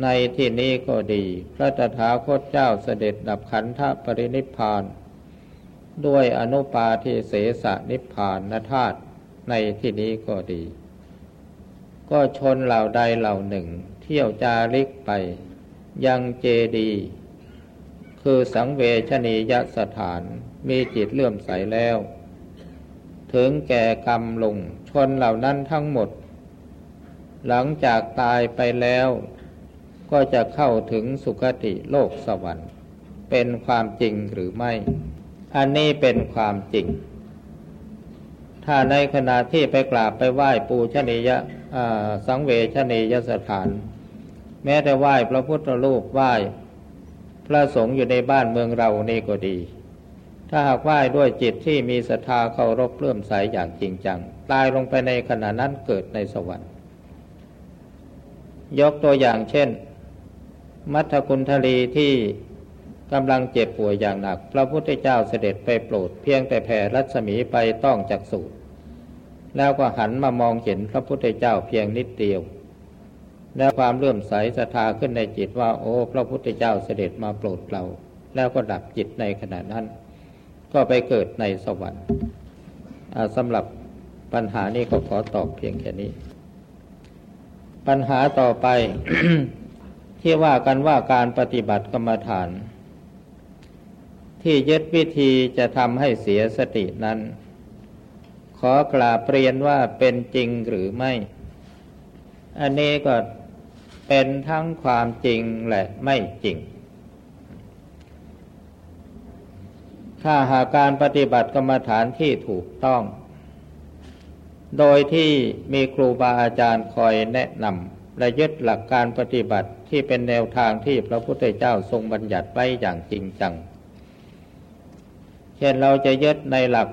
ในที่นี้ก็ดี พระตถาคตเจ้าเสด็จดับขันธปรินิพาน ด้วยอนุปาทิเสสนิพานนธาตุในที่นี้ก็ดี ก็ชนเหล่าใดเหล่าหนึ่ง เที่ยวจาริกไป ยังเจดี คือสังเวชนียสถานมีจิตเลื่อมใสแล้ว ถึงแก่กรรมลงชนเหล่านั้นทั้งหมด หลังจากตายไปแล้ว ก็จะเข้าถึงสุคติโลกสวรรค์ เป็นความจริงหรือไม่ อันนี้เป็นความจริง ถ้าในขณะที่ไปกราบไปไหว้ปูชนียะสังเวชนียสถาน แม้แต่ไหว้พระพุทธรูปไหว้พระสงฆ์อยู่ในบ้านเมืองเรานี่ก็ดี ถ้าหากไหว้ด้วยจิตที่มีศรัทธาเคารพเลื่อมใสอย่างจริงจัง ตายลงไปในขณะนั้นเกิดในสวรรค์ ยกตัวอย่างเช่น มัทคุณทลีที่กำลังเจ็บป่วยอย่างหนัก พระพุทธเจ้าเสด็จไปโปรด เพียงแต่แผ่รัศมีไปต้องจักสูตร แล้วก็หันมามองเห็นพระพุทธเจ้าเพียงนิดเดียว แล้วความเลื่อมใสศรัทธาขึ้นในจิตว่า โอ้ พระพุทธเจ้าเสด็จมาโปรดเรา แล้วก็ดับจิตในขณะนั้น ก็ไปเกิดในสวรรค์สำหรับปัญหานี้ก็ขอตอบเพียงแค่นี้ ปัญหาต่อไป ที่ว่ากันว่าการปฏิบัติกรรมฐาน ที่ยึดวิธีจะทำให้เสียสตินั้น ขอกราบเรียนว่าเป็นจริงหรือไม่ อันนี้ก็เป็นทั้งความจริงและไม่จริง ถ้าหากการปฏิบัติกรรมฐานที่ถูกต้อง โดยที่มีครูบาอาจารย์คอยแนะนำและยึดหลักการปฏิบัติที่เป็นแนวทางที่พระพุทธเจ้าทรงบัญญัติไว้อย่างจริงจัง เช่นเราจะยึดในหลัก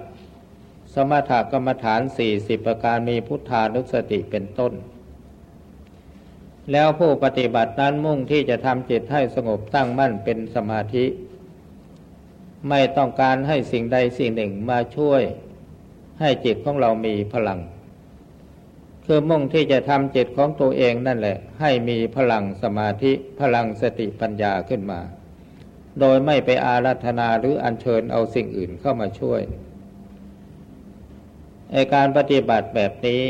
สมถกรรมฐานสี่สิบประการมีพุทธานุสติเป็นต้น แล้วผู้ปฏิบัตินั้นมุ่งที่จะทำจิตให้สงบตั้งมั่นเป็นสมาธิ ไม่ต้องการให้สิ่งใดสิ่งหนึ่งมาช่วย ให้จิตของเรามีพลัง คือมุ่งที่จะทำจิตของตัวเองนั่นแหละ ให้มีพลังสมาธิพลังสติปัญญาขึ้นมา โดยไม่ไปอารัธนาหรืออัญเชิญเอาสิ่งอื่นเข้ามาช่วย ในการปฏิบัติแบบนี้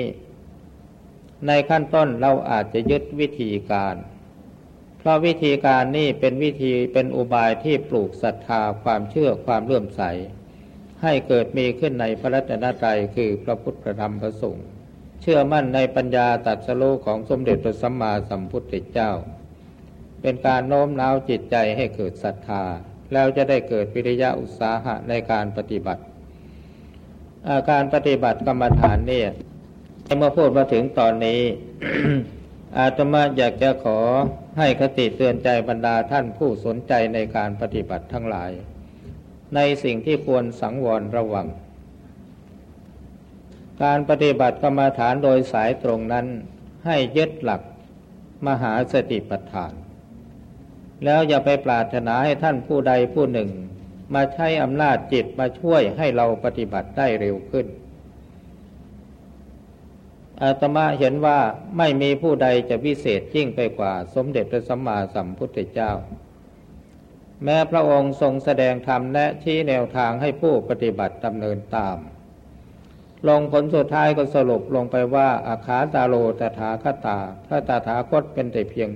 ในขั้นต้นเราอาจจะยึดวิธีการ เพราะวิธีการนี่เป็นวิธีเป็นอุบายที่ปลูกศรัทธาความเชื่อความเลื่อมใส ให้เกิดมีขึ้นในพระรัตนตรัยคือพระพุทธธรรมพระสงฆ์เชื่อมั่นในปัญญาตัดสโลของสมเด็จพระสัมมาสัมพุทธเจ้า เป็นการโน้มน้าวจิตใจให้เกิดศรัทธา แล้วจะได้เกิดวิริยะอุตสาหะในการปฏิบัติาการปฏิบัติกรรมฐานเนี่ยเมื่อพูดมาถึงตอนนี้ อาตมาอยากจะขอให้คติเตือนใจบรรดาท่านผู้สนใจในการปฏิบัติทั้งหลาย ในสิ่งที่ควรสังวรระวัง การปฏิบัติกรรมฐานโดยสายตรงนั้นให้ยึดหลักมหาสติปัฏฐาน แล้วอย่าไปปรารถนาให้ท่านผู้ใดผู้หนึ่ง มาใช้อำนาจจิตมาช่วยให้เราปฏิบัติได้เร็วขึ้น อาตมาเห็นว่าไม่มีผู้ใดจะพิเศษยิ่งไปกว่าสมเด็จพระสัมมาสัมพุทธเจ้า แม้พระองค์ทรงแสดงธรรมและชี้แนวทางให้ผู้ปฏิบัติดำเนินตาม ลงผลสุดท้ายก็สรุปลงไปว่าอาคาตาโลตถาคตา พระตถาคตเป็นแต่เพียง